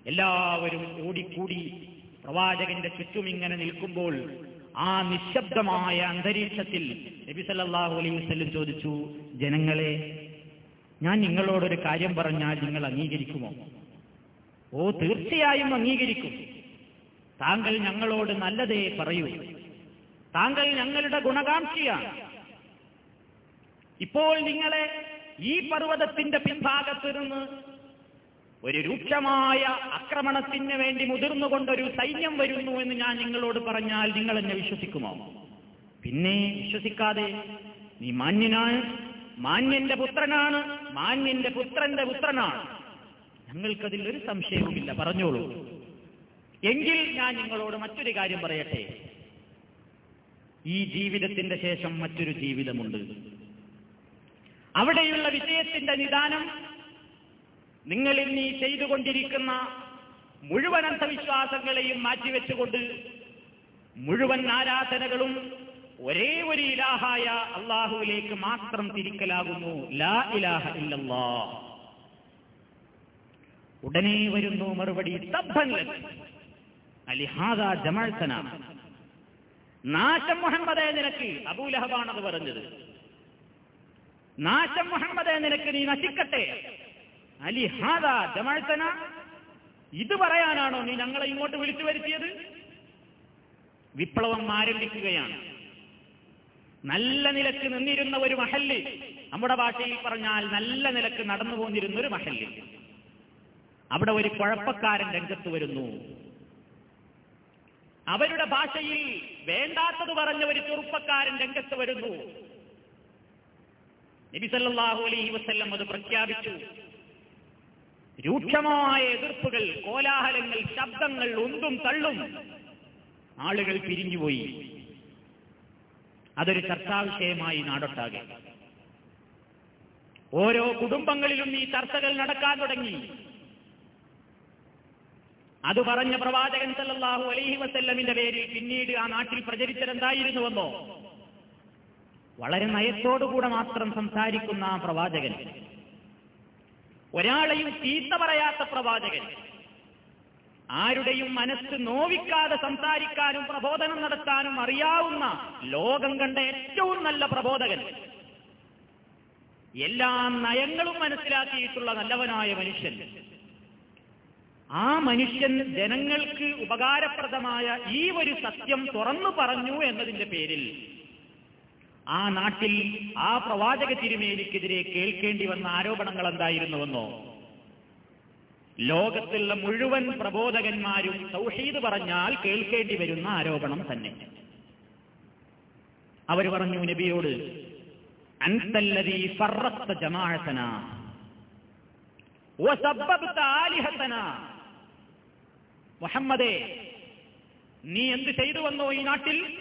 എല്ലാവരും ഓടിക്കൂടി പ്രവാചകന്റെ ചുറ്റും ഇങ്ങനെ നിൽക്കുമ്പോൾ ആ നിശബ്ദമായ അന്തരീക്ഷത്തിൽ നബി സല്ലാഹു അലൈഹി വസല്ലം ചോദിച്ചു ജനങ്ങളെ ഞാൻ നിങ്ങളോടൊരു കാര്യം പറഞ്ഞാൽ നിങ്ങൾ അംഗീകരിക്കുമോ? ഓ തീർച്ചയായും അംഗീകരിക്കും. താങ്കൾ ഞങ്ങളോട് നല്ലതേ പറയൂ. താങ്കൾ ഞങ്ങളുടെ ഗുണകാംക്ഷിയാണ്. ഇപ്പോൾ നിങ്ങളെ ഈ പർവതത്തിന്റെ പിൻഭാഗത്ത് നിന്ന് ഒരു രൂക്ഷമായ ആക്രമണത്തിന് വേണ്ടി മുതിർന്നുകൊണ്ടൊരു സൈന്യം വരുന്നു എന്ന് ഞാൻ നിങ്ങളോട് പറഞ്ഞാൽ നിങ്ങൾ എന്നെ വിശ്വസിക്കുമോ? പിന്നെ വിശ്വസിക്കാതെ നീ മാന്യനാണ് മാന്യന്റെ പുത്രനാണ് മാന്യന്റെ പുത്രന്റെ പുത്രനാണ്. ഞങ്ങൾക്കതിൽ ഒരു സംശയവുമില്ല പറഞ്ഞോളൂ. എങ്കിൽ ഞാൻ നിങ്ങളോട് മറ്റൊരു കാര്യം പറയട്ടെ. ഈ ജീവിതത്തിന്റെ ശേഷം മറ്റൊരു ജീവിതമുണ്ട്. അവിടെയുള്ള വിജയത്തിന്റെ നിദാനം നിങ്ങൾ ഇന്നീ ചെയ്തുകൊണ്ടിരിക്കുന്ന മുഴുവൻ അന്ധവിശ്വാസങ്ങളെയും മാറ്റിവെച്ചുകൊണ്ട് മുഴുവൻ ആരാധനകളും ഒരേ ഒരു ഇലാഹായ അള്ളാഹുവിലേക്ക് മാത്രം തിരിക്കലാകുന്നു. ലാ ഇലാഹ ഇല്ലല്ലാ ഉടനെ വരുന്നു മറുപടി നാശം മുഹമ്മദേ നിനക്ക് അബൂലഹബാണത് പറഞ്ഞത്. നാശം മുഹമ്മദേ നിനക്ക് നീ നശിക്കട്ടെ. അലിഹാദ ജമാഴ്ത്തന ഇത് പറയാനാണോ നീ ഞങ്ങളെ ഇങ്ങോട്ട് വിളിച്ചു വരുത്തിയത്? വിപ്ലവം ആരംഭിക്കുകയാണ്. നല്ല നിലയ്ക്ക് നിന്നിരുന്ന ഒരു മഹല്ല് നമ്മുടെ ഭാഷയിൽ പറഞ്ഞാൽ നല്ല നിലയ്ക്ക് നടന്നു പോന്നിരുന്ന ഒരു മഹല്ല്. അവിടെ ഒരു കുഴപ്പക്കാരൻ രംഗത്ത് വരുന്നു. അവരുടെ ഭാഷയിൽ വേണ്ടാത്തത് പറഞ്ഞ ഒരു ചെറുപ്പക്കാരൻ രംഗത്ത് വരുന്നു. നബി സല്ലല്ലാഹു അലൈഹി വസ്ല്ലം അത് പ്രഖ്യാപിച്ചു. രൂക്ഷമായ എതിർപ്പുകൾ കോലാഹലങ്ങൾ ശബ്ദങ്ങൾ ഒന്നും തള്ളും. ആളുകൾ പിരിഞ്ഞുപോയി. അതൊരു ചർച്ചാ വിഷയമായി നാടൊട്ടാകെ. ഓരോ കുടുംബങ്ങളിലും ഈ ചർച്ചകൾ നടക്കാൻ തുടങ്ങി. അത് പറഞ്ഞ പ്രവാചകൻ സല്ലാഹു അലൈഹി വസല്ലമിന്റെ പേരിൽ പിന്നീട് ആ നാട്ടിൽ പ്രചരിച്ചതെന്തായിരുന്നുവെന്നോ? വളരെ നയത്തോടുകൂടെ മാത്രം സംസാരിക്കുന്ന ആ പ്രവാചകൻ. ഒരാളെയും ചീത്ത പറയാത്ത പ്രവാചകൻ. ആരുടെയും മനസ്സ് നോവിക്കാതെ സംസാരിക്കാനും പ്രബോധനം നടത്താനും അറിയാവുന്ന ലോകം കണ്ട ഏറ്റവും നല്ല പ്രബോധകൻ. എല്ലാ നയങ്ങളും മനസ്സിലാക്കിയിട്ടുള്ള നല്ലവനായ മനുഷ്യൻ. ആ മനുഷ്യൻ ജനങ്ങൾക്ക് ഉപകാരപ്രദമായ ഈ ഒരു സത്യം തുറന്നു പറഞ്ഞു എന്നതിന്റെ പേരിൽ ആ നാട്ടിൽ ആ പ്രവാചക തിരുമേനിക്കെതിരെ കേൾക്കേണ്ടി വന്ന ആരോപണങ്ങൾ എന്തായിരുന്നുവെന്നോ ലോകത്തുള്ള മുഴുവൻ പ്രബോധകന്മാരും തൗഹീദ് പറഞ്ഞാൽ കേൾക്കേണ്ടി വരുന്ന ആരോപണം തന്നെ. അവർ പറഞ്ഞു നബിയോട് മുഹമ്മദേ നീ എന്ത് ചെയ്തു വന്നോ ഈ നാട്ടിൽ?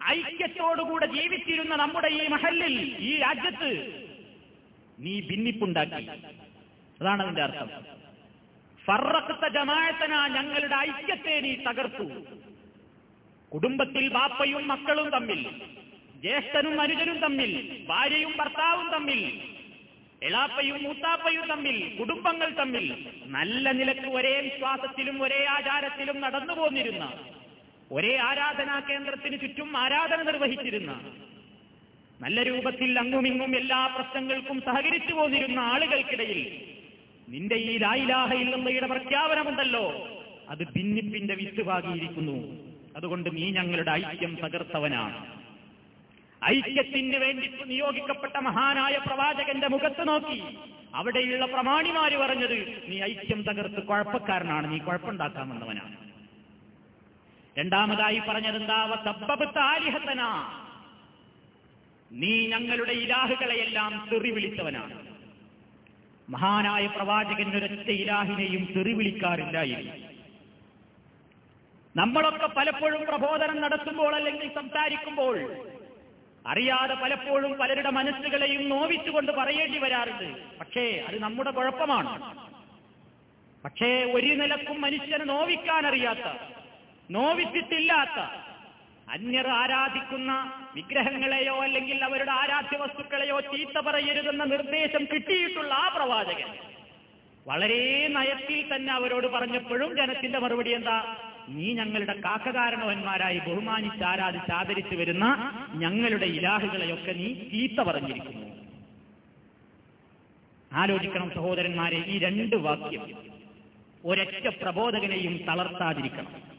ഐക്യത്തോടുകൂടെ ജീവിച്ചിരുന്ന നമ്മുടെ ഈ മഹലിൽ ഈ രാജ്യത്ത് നീ ഭിന്നിപ്പുണ്ടാക്കി. അതാണ് അതിന്റെ അർത്ഥം. ഫറക്കത്ത ജമാഅത്തന ഞങ്ങളുടെ ഐക്യത്തെ നീ തകർത്തു. കുടുംബത്തിൽ ബാപ്പയും മക്കളും തമ്മിൽ ജ്യേഷ്ഠനും അനുജനും തമ്മിൽ ഭാര്യയും ഭർത്താവും തമ്മിൽ എളാപ്പയും മൂത്താപ്പയും തമ്മിൽ കുടുംബങ്ങൾ തമ്മിൽ നല്ല നിലയ്ക്ക് ഒരേ വിശ്വാസത്തിലും ഒരേ ആചാരത്തിലും നടന്നു പോന്നിരുന്ന ഒരേ ആരാധനാ കേന്ദ്രത്തിന് ചുറ്റും ആരാധന നിർവഹിച്ചിരുന്ന നല്ല രൂപത്തിൽ അങ്ങുമിങ്ങും എല്ലാ പ്രശ്നങ്ങൾക്കും സഹകരിച്ചു പോന്നിരുന്ന ആളുകൾക്കിടയിൽ നിന്റെ ഈ ലായിലാഹ ഇല്ലെന്നയുടെ പ്രഖ്യാപനമുണ്ടല്ലോ അത് ഭിന്നിപ്പിന്റെ വിത്തുപാകിയിരിക്കുന്നു. അതുകൊണ്ട് നീ ഞങ്ങളുടെ ഐക്യം തകർത്തവനാണ്. ഐക്യത്തിന് വേണ്ടി നിയോഗിക്കപ്പെട്ട മഹാനായ പ്രവാചകന്റെ മുഖത്ത് നോക്കി അവിടെയുള്ള പ്രമാണിമാര് പറഞ്ഞത് നീ ഐക്യം തകർത്ത് കുഴപ്പക്കാരനാണ് നീ കുഴപ്പമുണ്ടാക്കാൻ വന്നവനാണ്. രണ്ടാമതായി പറഞ്ഞത് ആലിഹത്തന. നീ ഞങ്ങളുടെ ഇലാഹുകളെയെല്ലാം തെറി വിളിച്ചവനാണ്. മഹാനായ പ്രവാചകൻ ഒരൊറ്റ ഇലാഹിനെയും തെറി വിളിക്കാറില്ലായിരുന്നു. നമ്മളൊക്കെ പലപ്പോഴും പ്രബോധനം നടത്തുമ്പോൾ അല്ലെങ്കിൽ സംസാരിക്കുമ്പോൾ അറിയാതെ പലപ്പോഴും പലരുടെ മനസ്സുകളെയും നോവിച്ചുകൊണ്ട് പറയേണ്ടി വരാറുണ്ട്. പക്ഷേ അത് നമ്മുടെ കുഴപ്പമാണ്. പക്ഷേ ഒരു നിലക്കും മനുഷ്യനെ നോവിക്കാൻ അറിയാത്ത നോവിച്ചിട്ടില്ലാത്ത അന്യർ ആരാധിക്കുന്ന വിഗ്രഹങ്ങളെയോ അല്ലെങ്കിൽ അവരുടെ ആരാധ്യ വസ്തുക്കളെയോ ചീത്ത പറയരുതെന്ന നിർദ്ദേശം കിട്ടിയിട്ടുള്ള ആ പ്രവാചകൻ വളരെ നയത്തിൽ തന്നെ അവരോട് പറഞ്ഞപ്പോഴും ജനത്തിന്റെ മറുപടി എന്താ? നീ ഞങ്ങളുടെ കാക്കകാരണവന്മാരായി ബഹുമാനിച്ച് ആരാധിച്ച് ആദരിച്ചു വരുന്ന ഞങ്ങളുടെ ഇലാഹുകളെയൊക്കെ നീ ചീത്ത പറഞ്ഞിരിക്കുന്നു. ആലോചിക്കണം സഹോദരന്മാരെ ഈ രണ്ട് വാക്യം ഒരൊറ്റ പ്രബോധകനെയും തളർത്താതിരിക്കണം.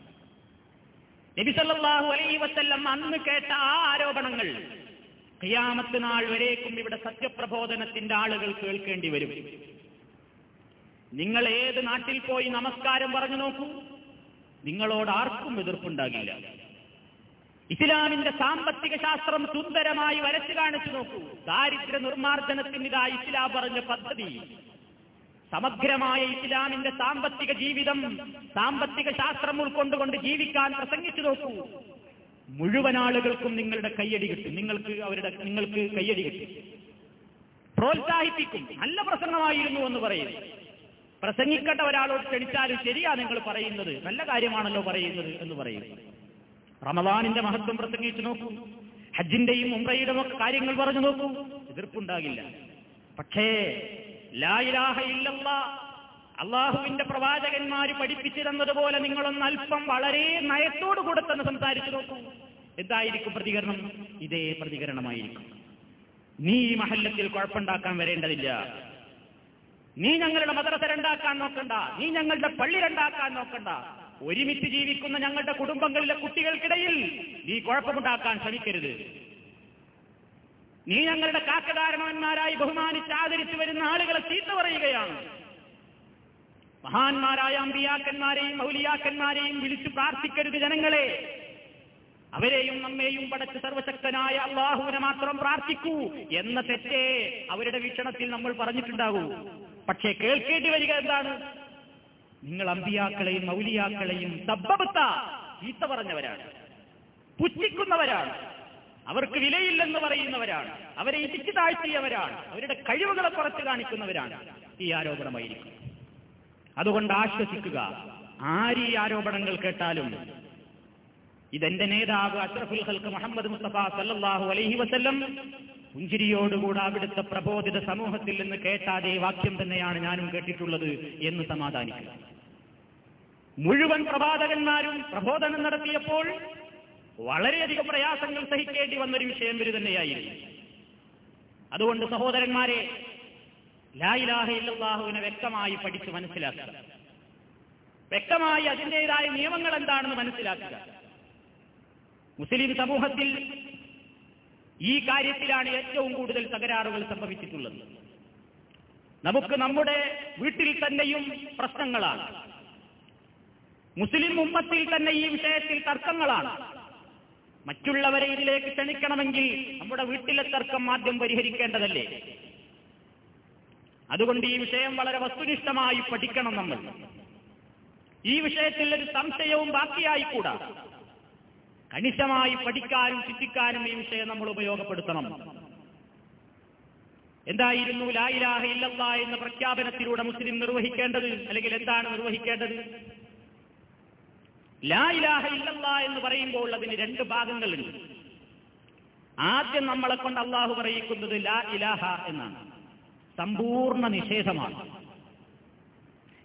നബിസല്ലാഹു അലൈ വസ്ല്ലം അന്ന് കേട്ട ആരോപണങ്ങൾ ഖിയാമത്ത് നാൾ വരേക്കും ഇവിടെ സത്യപ്രബോധനത്തിന്റെ ആളുകൾ കേൾക്കേണ്ടി വരും. നിങ്ങൾ ഏത് നാട്ടിൽ പോയി നമസ്കാരം പറഞ്ഞു നോക്കൂ. നിങ്ങളോട് ആർക്കും എതിർപ്പുണ്ടാകില്ല. ഇസ്ലാമിന്റെ സാമ്പത്തിക ശാസ്ത്രം സുന്ദരമായി വരച്ചു കാണിച്ചു നോക്കൂ. ദാരിദ്ര്യ നിർമ്മാർജനത്തിന് ഇതാ ഇസ്ലാം പറഞ്ഞ പദ്ധതി സമഗ്രമായ ഇസ്ലാമിന്റെ സാമ്പത്തിക ജീവിതം സാമ്പത്തിക ശാസ്ത്രം ഉൾക്കൊണ്ടുകൊണ്ട് ജീവിക്കാൻ പ്രസംഗിച്ചു നോക്കൂ. മുഴുവൻ ആളുകൾക്കും നിങ്ങളുടെ കയ്യടി കിട്ടും. നിങ്ങൾക്ക് അവരുടെ നിങ്ങൾക്ക് കയ്യടി കിട്ടും. പ്രോത്സാഹിപ്പിക്കും. നല്ല പ്രസംഗമായിരുന്നു എന്ന് പറയും. പ്രസംഗിക്കട്ടെ ഒരാളോട് ക്ഷണിച്ചാലും ശരിയാ നിങ്ങൾ പറയുന്നത്. നല്ല കാര്യമാണല്ലോ പറയുന്നത് എന്ന് പറയും. റമദാനിന്റെ മഹത്വം പ്രസംഗിച്ചു നോക്കൂ. ഹജ്ജിന്റെയും ഉംറയുടെയും ഒക്കെ കാര്യങ്ങൾ പറഞ്ഞു നോക്കൂ. എതിർപ്പുണ്ടാകില്ല. പക്ഷേ അള്ളാഹുവിന്റെ പ്രവാചകന്മാർ പഠിപ്പിച്ചു തന്നതുപോലെ നിങ്ങളൊന്ന് അല്പം വളരെ നയത്തോടു കൂടെ തന്നെ സംസാരിച്ചു നോക്കൂ. എന്തായിരിക്കും പ്രതികരണം? ഇതേ പ്രതികരണമായിരിക്കും. നീ ഈ മഹല്ലത്തിൽ കുഴപ്പമുണ്ടാക്കാൻ വരേണ്ടതില്ല. നീ ഞങ്ങളുടെ മദ്രസ രണ്ടാക്കാൻ നോക്കണ്ട. നീ ഞങ്ങളുടെ പള്ളി രണ്ടാക്കാൻ നോക്കണ്ട. ഒരുമിച്ച് ജീവിക്കുന്ന ഞങ്ങളുടെ കുടുംബങ്ങളിലെ കുട്ടികൾക്കിടയിൽ നീ കുഴപ്പമുണ്ടാക്കാൻ ശ്രമിക്കരുത്. നീ ഞങ്ങളുടെ കാക്കധാരണവന്മാരായി ബഹുമാനിച്ച് ആദരിച്ചു വരുന്ന ആളുകളെ ചീത്ത പറയുകയാണ്. മഹാന്മാരായ അമ്പിയാക്കന്മാരെയും മൗലിയാക്കന്മാരെയും വിളിച്ചു പ്രാർത്ഥിക്കരുത് ജനങ്ങളെ. അവരെയും നമ്മെയും പടച്ച് സർവശക്തനായ അള്ളാഹുവിനെ മാത്രം പ്രാർത്ഥിക്കൂ എന്ന തെറ്റേ അവരുടെ വീക്ഷണത്തിൽ നമ്മൾ പറഞ്ഞിട്ടുണ്ടാകൂ. പക്ഷേ കേൾക്കേണ്ടി വരിക എന്താണ്? നിങ്ങൾ അമ്പിയാക്കളെയും മൗലിയാക്കളെയും സബ്ബബത്ത ചീത്ത പറഞ്ഞവരാണ്. പുച്ഛിക്കുന്നവരാണ്. അവർക്ക് വിലയില്ലെന്ന് പറയുന്നവരാണ്. അവരെ ഇടിച്ചു താഴ്ത്തിയവരാണ്. അവരുടെ കഴിവുകളെ കുറച്ച് കാണിക്കുന്നവരാണ്. ഈ ആരോപണമായിരിക്കും. അതുകൊണ്ട് ആശ്വസിക്കുക. ആര് ഈ ആരോപണങ്ങൾ കേട്ടാലും ഇതെന്റെ നേതാവ് അഷ്റഫുൽ ഹൽക്ക് മുഹമ്മദ് മുസ്തഫ സല്ലാഹു അലൈഹി വസ്ല്ലം പുഞ്ചിരിയോടുകൂടെ അവിടുത്തെ പ്രബോധിത സമൂഹത്തിൽ നിന്ന് കേട്ടാതെ വാക്യം തന്നെയാണ് ഞാനും കേട്ടിട്ടുള്ളത് എന്ന് സമാധാനിക്കുക. മുഴുവൻ പ്രവാചകന്മാരും പ്രബോധനം നടത്തിയപ്പോൾ വളരെയധികം പ്രയാസങ്ങൾ സഹിക്കേണ്ടി വന്നൊരു വിഷയം വരു തന്നെയായിരുന്നു അതുകൊണ്ട് സഹോദരന്മാരെ ലായിലാഹയില്ലാഹുവിനെ വ്യക്തമായി പഠിച്ച് മനസ്സിലാക്കുക. വ്യക്തമായി അതിന്റെതായ നിയമങ്ങൾ എന്താണെന്ന് മനസ്സിലാക്കുക. മുസ്ലിം സമൂഹത്തിൽ ഈ കാര്യത്തിലാണ് ഏറ്റവും കൂടുതൽ തകരാറുകൾ സംഭവിച്ചിട്ടുള്ളത്. നമുക്ക് നമ്മുടെ വീട്ടിൽ തന്നെയും പ്രശ്നങ്ങളാണ്. മുസ്ലിം ഉമ്മത്തിൽ തന്നെ ഈ വിഷയത്തിൽ തർക്കങ്ങളാണ്. മറ്റുള്ളവരെ ഇതിലേക്ക് ക്ഷണിക്കണമെങ്കിൽ നമ്മുടെ വീട്ടിലെ തർക്കം ആദ്യം പരിഹരിക്കേണ്ടതല്ലേ? അതുകൊണ്ട് ഈ വിഷയം വളരെ വസ്തുനിഷ്ഠമായി പഠിക്കണം നമ്മൾ. ഈ വിഷയത്തിൽ ഒരു സംശയവും ബാക്കിയായിക്കൂടാ. കണിശമായി പഠിക്കാനും ചിന്തിക്കാനും ഈ വിഷയം നമ്മൾ ഉപയോഗപ്പെടുത്തണം. എന്തായിരുന്നു ലായിലാഹ ഇല്ലല്ല എന്ന പ്രഖ്യാപനത്തിലൂടെ മുസ്ലിം നിർവഹിക്കേണ്ടത്? അല്ലെങ്കിൽ എന്താണ് നിർവഹിക്കേണ്ടത്? ലായിലാഹ ഇല്ലല്ല എന്ന് പറയുമ്പോൾ അതിന് രണ്ട് ഭാഗങ്ങളുണ്ട്. ആദ്യം നമ്മളെ കൊണ്ട് അള്ളാഹു പറയിക്കുന്നത് ലാ ഇലാഹ എന്നാണ്. സമ്പൂർണ നിഷേധമാണ്.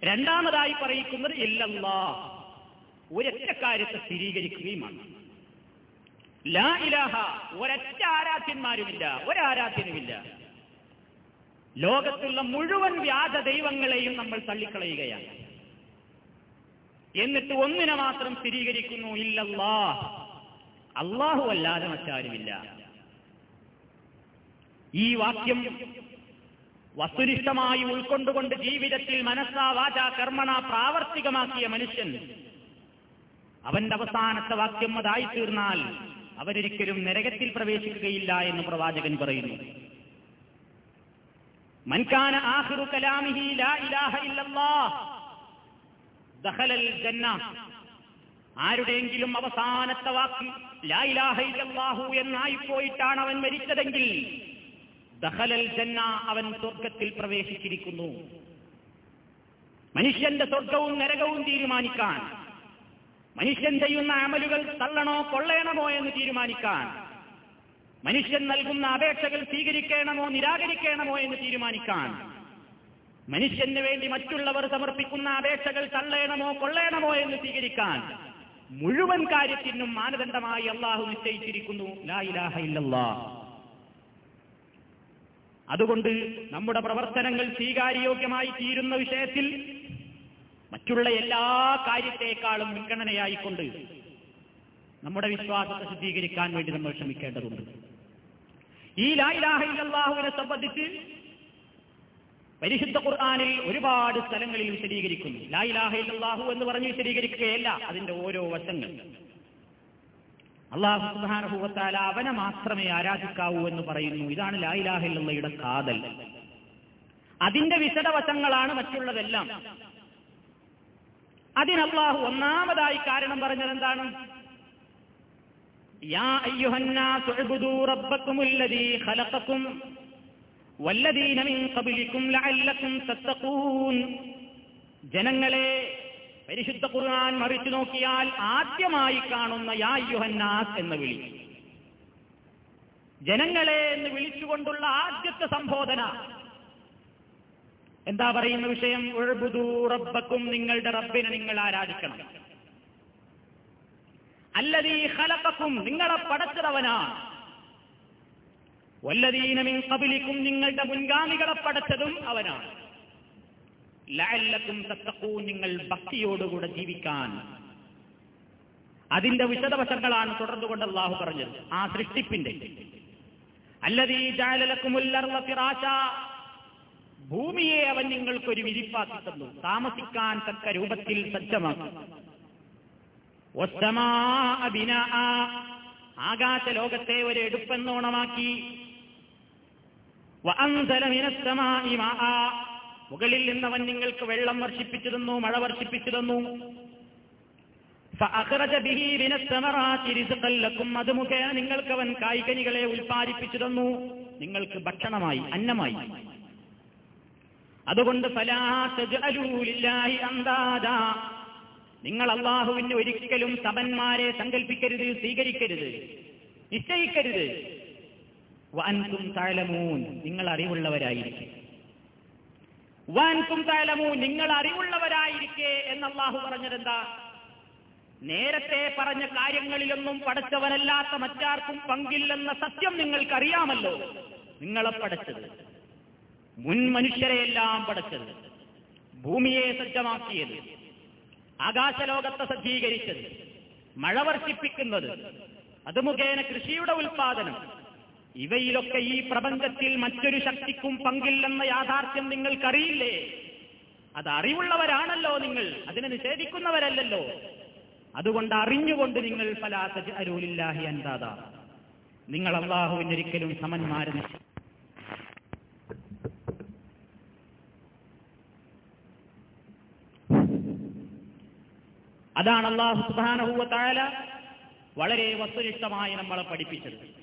രണ്ടാമതായി പറയിക്കുന്നത് ഇല്ലല്ലാ. ഒരൊറ്റ കാര്യത്തെ സ്ഥിരീകരിക്കുകയുമാണ് ലാ ഇലാഹ ഒരൊറ്റ ആരാധ്യന്മാരുമില്ല ഒരാരാധ്യനുമില്ല. ലോകത്തുള്ള മുഴുവൻ വ്യാജ ദൈവങ്ങളെയും നമ്മൾ തള്ളിക്കളയുകയാണ്. എന്നിട്ട് ഒന്നിനെ മാത്രം സ്ഥിരീകരിക്കുന്നു ഇല്ലല്ലാ അള്ളാഹു അല്ലാതെ മറ്റാരുമില്ല. ഈ വാക്യം വസ്തുനിഷ്ഠമായി ഉൾക്കൊണ്ടുകൊണ്ട് ജീവിതത്തിൽ മനസ്സാ വാച കർമ്മണ പ്രാവർത്തികമാക്കിയ മനുഷ്യൻ അവന്റെ അവസാനത്തെ വാക്യം അതായി തീർന്നാൽ അവരൊരിക്കലും നരകത്തിൽ പ്രവേശിക്കുകയില്ല എന്ന് പ്രവാചകൻ പറയുന്നു. മൻകാന ആഹിറു കലാമിഹി ലാ ഇലാഹ ഇല്ലല്ലാഹ്. ദഖലൽ ജന്ന. ആരുടെയെങ്കിലും അവസാനത്തെ വാക്ക് ലായിലാഹു എന്നായിപ്പോയിട്ടാണ് അവൻ മരിച്ചതെങ്കിൽ ദഹലൽ ജന്ന അവൻ സ്വർഗത്തിൽ പ്രവേശിച്ചിരിക്കുന്നു. മനുഷ്യന്റെ സ്വർഗവും നരകവും തീരുമാനിക്കാൻ മനുഷ്യൻ ചെയ്യുന്ന അമലുകൾ തള്ളണോ കൊള്ളയണമോ എന്ന് തീരുമാനിക്കാൻ മനുഷ്യൻ നൽകുന്ന അപേക്ഷകൾ സ്വീകരിക്കണമോ നിരാകരിക്കണമോ എന്ന് തീരുമാനിക്കാൻ മനുഷ്യന് വേണ്ടി മറ്റുള്ളവർ സമർപ്പിക്കുന്ന അപേക്ഷകൾ തള്ളയണമോ കൊള്ളയണമോ എന്ന് സ്വീകരിക്കാൻ മുഴുവൻ കാര്യത്തിനും മാനദണ്ഡമായി അള്ളാഹു നിശ്ചയിച്ചിരിക്കുന്നു. അതുകൊണ്ട് നമ്മുടെ പ്രവർത്തനങ്ങൾ സ്വീകാര്യോഗ്യമായി തീരുന്ന വിഷയത്തിൽ മറ്റുള്ള എല്ലാ കാര്യത്തെക്കാളും മുൻഗണനയായിക്കൊണ്ട് നമ്മുടെ വിശ്വാസത്തെ ശുദ്ധീകരിക്കാൻ വേണ്ടി നമ്മൾ ശ്രമിക്കേണ്ടതുണ്ട്. ഈ ലായിലാഹില്ലാഹുവിനെ സംബന്ധിച്ച് പരിശുദ്ധ ഖുർആാനിൽ ഒരുപാട് സ്ഥലങ്ങളിൽ വിശദീകരിക്കുന്നു. ലായിലാഹു എന്ന് പറഞ്ഞ് വിശദീകരിക്കുകയല്ല അതിന്റെ ഓരോ വശങ്ങൾ. അള്ളാഹു സുബാനുഭവത്താല അവനെ മാത്രമേ ആരാധിക്കാവൂ എന്ന് പറയുന്നു. ഇതാണ് ലായിലാഹില്ലയുടെ കാതൽ. അതിന്റെ വിശദവശങ്ങളാണ് മറ്റുള്ളതെല്ലാം. അതിന് അള്ളാഹു ഒന്നാമതായി കാരണം പറഞ്ഞത് എന്താണ്? യാ ഖലഖക്കും വല്ലദീന മിൻ ഖബ്ലിക്കും ലഅല്ലക്കും തത്തഖൂൻ ജനങ്ങളെ പരിശുദ്ധ ഖുർആൻ മറിച്ചു നോക്കിയാൽ ആദ്യമായി കാണുന്ന യാ അയ്യുഹന്നാസ് എന്ന വിളി. ജനങ്ങളെ എന്ന് വിളിച്ചുകൊണ്ടുള്ള ആദ്യത്തെ സംബോധന. എന്താ പറയുന്ന വിഷയം? ഉഴുബുദൂ റബ്ബക്കും നിങ്ങളുടെ റബ്ബിനെ നിങ്ങൾ ആരാധിക്കണം. അല്ലതീ ഹലപ്പക്കും നിങ്ങളെ പടച്ചതവനാണ് വല്ലതീനമിൻ കബിലിക്കും നിങ്ങളുടെ മുൻഗാമികളെ പടച്ചതും അവനാണ്. ലാലക്കും തത്തക്കൂ നിങ്ങൾ ഭക്തിയോടുകൂടെ ജീവിക്കാൻ. അതിന്റെ വിശദവശങ്ങളാണ് തുടർന്നുകൊണ്ട് അള്ളാഹു പറഞ്ഞത്. ആ സൃഷ്ടിപ്പിന്റെ. അല്ലതീ ജാലലക്കുമുല്ലർവ ഫിറാശ. ഭൂമിയെ അവൻ നിങ്ങൾക്കൊരു വിരിപ്പാക്കി തന്നു. താമസിക്കാൻ തക്ക രൂപത്തിൽ സജ്ജമാക്കി. ആകാശ ലോകത്തെ ഒരു എടുപ്പെന്നോണമാക്കി. മുകളിൽ നിന്നവൻ നിങ്ങൾക്ക് വെള്ളം വർഷിപ്പിച്ചു തന്നു മഴ വർഷിപ്പിച്ചു തന്നു ബിഹി മിനസ്സമറാത്തി റിസ്ഖൻ ലക്കും. അത് മുഖേന നിങ്ങൾക്ക് അവൻ കായ്കനികളെ ഉൽപ്പാദിപ്പിച്ചു തന്നു നിങ്ങൾക്ക് ഭക്ഷണമായി അന്നമായി. അതുകൊണ്ട് നിങ്ങൾ അള്ളാഹുവിന് ഒരിക്കലും സബന്മാരെ സങ്കല്പിക്കരുത് സ്വീകരിക്കരുത് നിശ്ചയിക്കരുത്. വാൻകും താലമൂൻ നിങ്ങൾ അറിവുള്ളവരായിരിക്കും. വാൻകും താലമൂൻ നിങ്ങൾ അറിവുള്ളവരായിരിക്കെ എന്ന് അള്ളാഹു പറഞ്ഞതെന്താ? നേരത്തെ പറഞ്ഞ കാര്യങ്ങളിലൊന്നും പടച്ചവനല്ലാത്ത മറ്റാർക്കും പങ്കില്ലെന്ന സത്യം നിങ്ങൾക്കറിയാമല്ലോ. നിങ്ങളെ പടച്ചത് മുൻ മനുഷ്യരെയെല്ലാം പടച്ചത് ഭൂമിയെ സജ്ജമാക്കിയത്. ആകാശലോകത്തെ സജ്ജീകരിച്ചത്. മഴ വർഷിപ്പിക്കുന്നത്. അത് മുഖേന കൃഷിയുടെ ഉൽപാദനം. ഇവയിലൊക്കെ ഈ പ്രപഞ്ചത്തിൽ മറ്റൊരു ശക്തിക്കും പങ്കില്ലെന്ന യാഥാർത്ഥ്യം നിങ്ങൾക്കറിയില്ലേ? അത് അറിവുള്ളവരാണല്ലോ നിങ്ങൾ. അതിനെ നിഷേധിക്കുന്നവരല്ലല്ലോ. അതുകൊണ്ട് അറിഞ്ഞുകൊണ്ട് നിങ്ങൾ ഫലാസജ് അരൂലില്ലാഹി അൻതാദ നിങ്ങൾ അള്ളാഹുവിനൊരിക്കലും സമന്മാരെ നിശ്ച അതാണ് അള്ളാഹു സുബാനഹൂവത്തായ വളരെ വസ്തുനിഷ്ഠമായി നമ്മളെ പഠിപ്പിച്ചത്.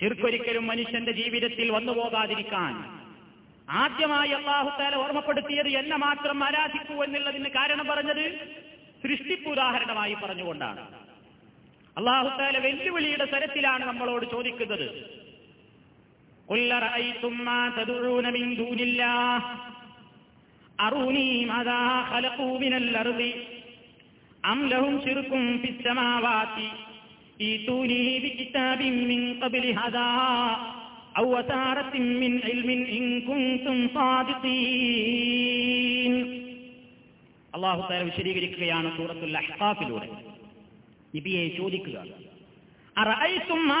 ശിർക്കൊരിക്കലും മനുഷ്യന്റെ ജീവിതത്തിൽ വന്നു പോകാതിരിക്കാൻ. ആദ്യമായി അള്ളാഹുത്താല ഓർമ്മപ്പെടുത്തിയത് എന്നെ മാത്രം ആരാധിക്കൂ എന്നുള്ളതിന് കാരണം പറഞ്ഞത് സൃഷ്ടിപ്പ് ഉദാഹരണമായി പറഞ്ഞുകൊണ്ടാണ്. അള്ളാഹുത്താല വെല്ലുവിളിയുടെ തരത്തിലാണ് നമ്മളോട് ചോദിക്കുന്നത്. അം ലഹും ചിർക്കും പിച്ചമാവാത്തി മിൻ ഖബ്ലി ഔ മിൻ ഇൽമിൻ ഇൻ അള്ളാഹു തആല വിശദീകരിക്കുകയാണ് സൂറത്തുൽ അഹ്ഖാഫിലൂടെ ഇബിയെ ചോദിക്കുക അറഅയ്തും മാ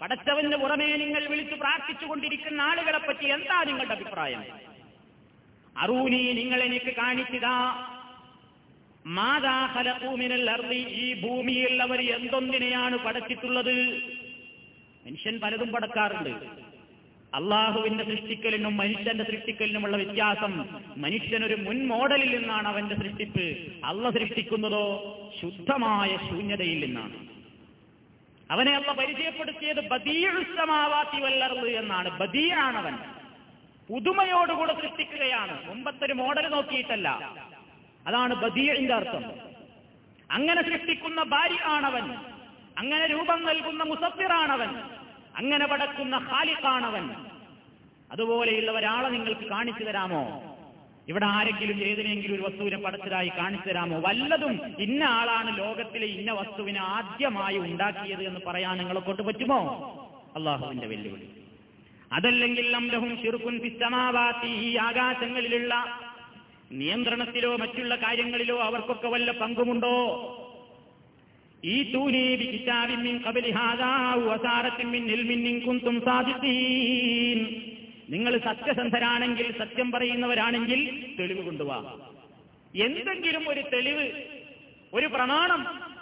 പടച്ചവന് പുറമേ നിങ്ങൾ വിളിച്ചു പ്രാർത്ഥിച്ചുകൊണ്ടിരിക്കുന്ന ആളുകളെ പറ്റി എന്താ നിങ്ങളുടെ അഭിപ്രായം? അറൂനി നിങ്ങൾ എനിക്ക് കാണിച്ചതാ. മാതാ ഹലൂമിനൽ അർദി ഈ ഭൂമിയിൽ അവർ എന്തൊന്നിനെയാണ് പടച്ചിട്ടുള്ളത്? മനുഷ്യൻ പലതും പടക്കാറുണ്ട്. അള്ളാഹുവിന്റെ സൃഷ്ടിക്കലിനും മനുഷ്യന്റെ സൃഷ്ടിക്കലിനുമുള്ള വ്യത്യാസം മനുഷ്യനൊരു മുൻ മോഡലിൽ നിന്നാണ് അവന്റെ സൃഷ്ടിപ്പ്. അള്ള സൃഷ്ടിക്കുന്നതോ ശുദ്ധമായ ശൂന്യതയിൽ നിന്നാണ്. അവനെ അള്ള പരിചയപ്പെടുത്തിയത് ബദീഴുസമാവാത്തി വല്ലറു എന്നാണ്. ബദീയാണവൻ പുതുമയോടുകൂടെ സൃഷ്ടിക്കുകയാണ്. മുമ്പത്തൊരു മോഡൽ നോക്കിയിട്ടല്ല. അതാണ് ബദീഴിന്റെ അർത്ഥം. അങ്ങനെ സൃഷ്ടിക്കുന്ന ഭാര്യ ആണവൻ. അങ്ങനെ രൂപം നൽകുന്ന മുസഫിറാണവൻ. അങ്ങനെ പടക്കുന്ന ഹാലിഖാണവൻ അതുപോലെയുള്ള ഒരാളെ നിങ്ങൾക്ക് കാണിച്ചു തരാമോ? ഇവിടെ ആരെങ്കിലും ഏതിനെങ്കിലും ഒരു വസ്തുവിനെ പടച്ചതായി കാണിച്ചു തരാമോ? വല്ലതും ഇന്ന ആളാണ് ലോകത്തിലെ ഇന്ന വസ്തുവിനെ ആദ്യമായി ഉണ്ടാക്കിയത് എന്ന് പറയാൻ നിങ്ങളെ കൊണ്ട് പറ്റുമോ? അള്ളാഹുവിന്റെ വെല്ലുവിളി. അതല്ലെങ്കിൽ ലംലഹും ഷിർക്കുൻ ഫിസ്സമാവാത്തി ഈ ആകാശങ്ങളിലുള്ള നിയന്ത്രണത്തിലോ മറ്റുള്ള കാര്യങ്ങളിലോ അവർക്കൊക്കെ വല്ല പങ്കുമുണ്ടോ? ഈ തൂനീബി കിതാബിൻ നിങ്ങൾ സത്യസന്ധരാണെങ്കിൽ സത്യം പറയുന്നവരാണെങ്കിൽ തെളിവ് കൊണ്ടുവാ. എന്തെങ്കിലും ഒരു തെളിവ് ഒരു പ്രമാണം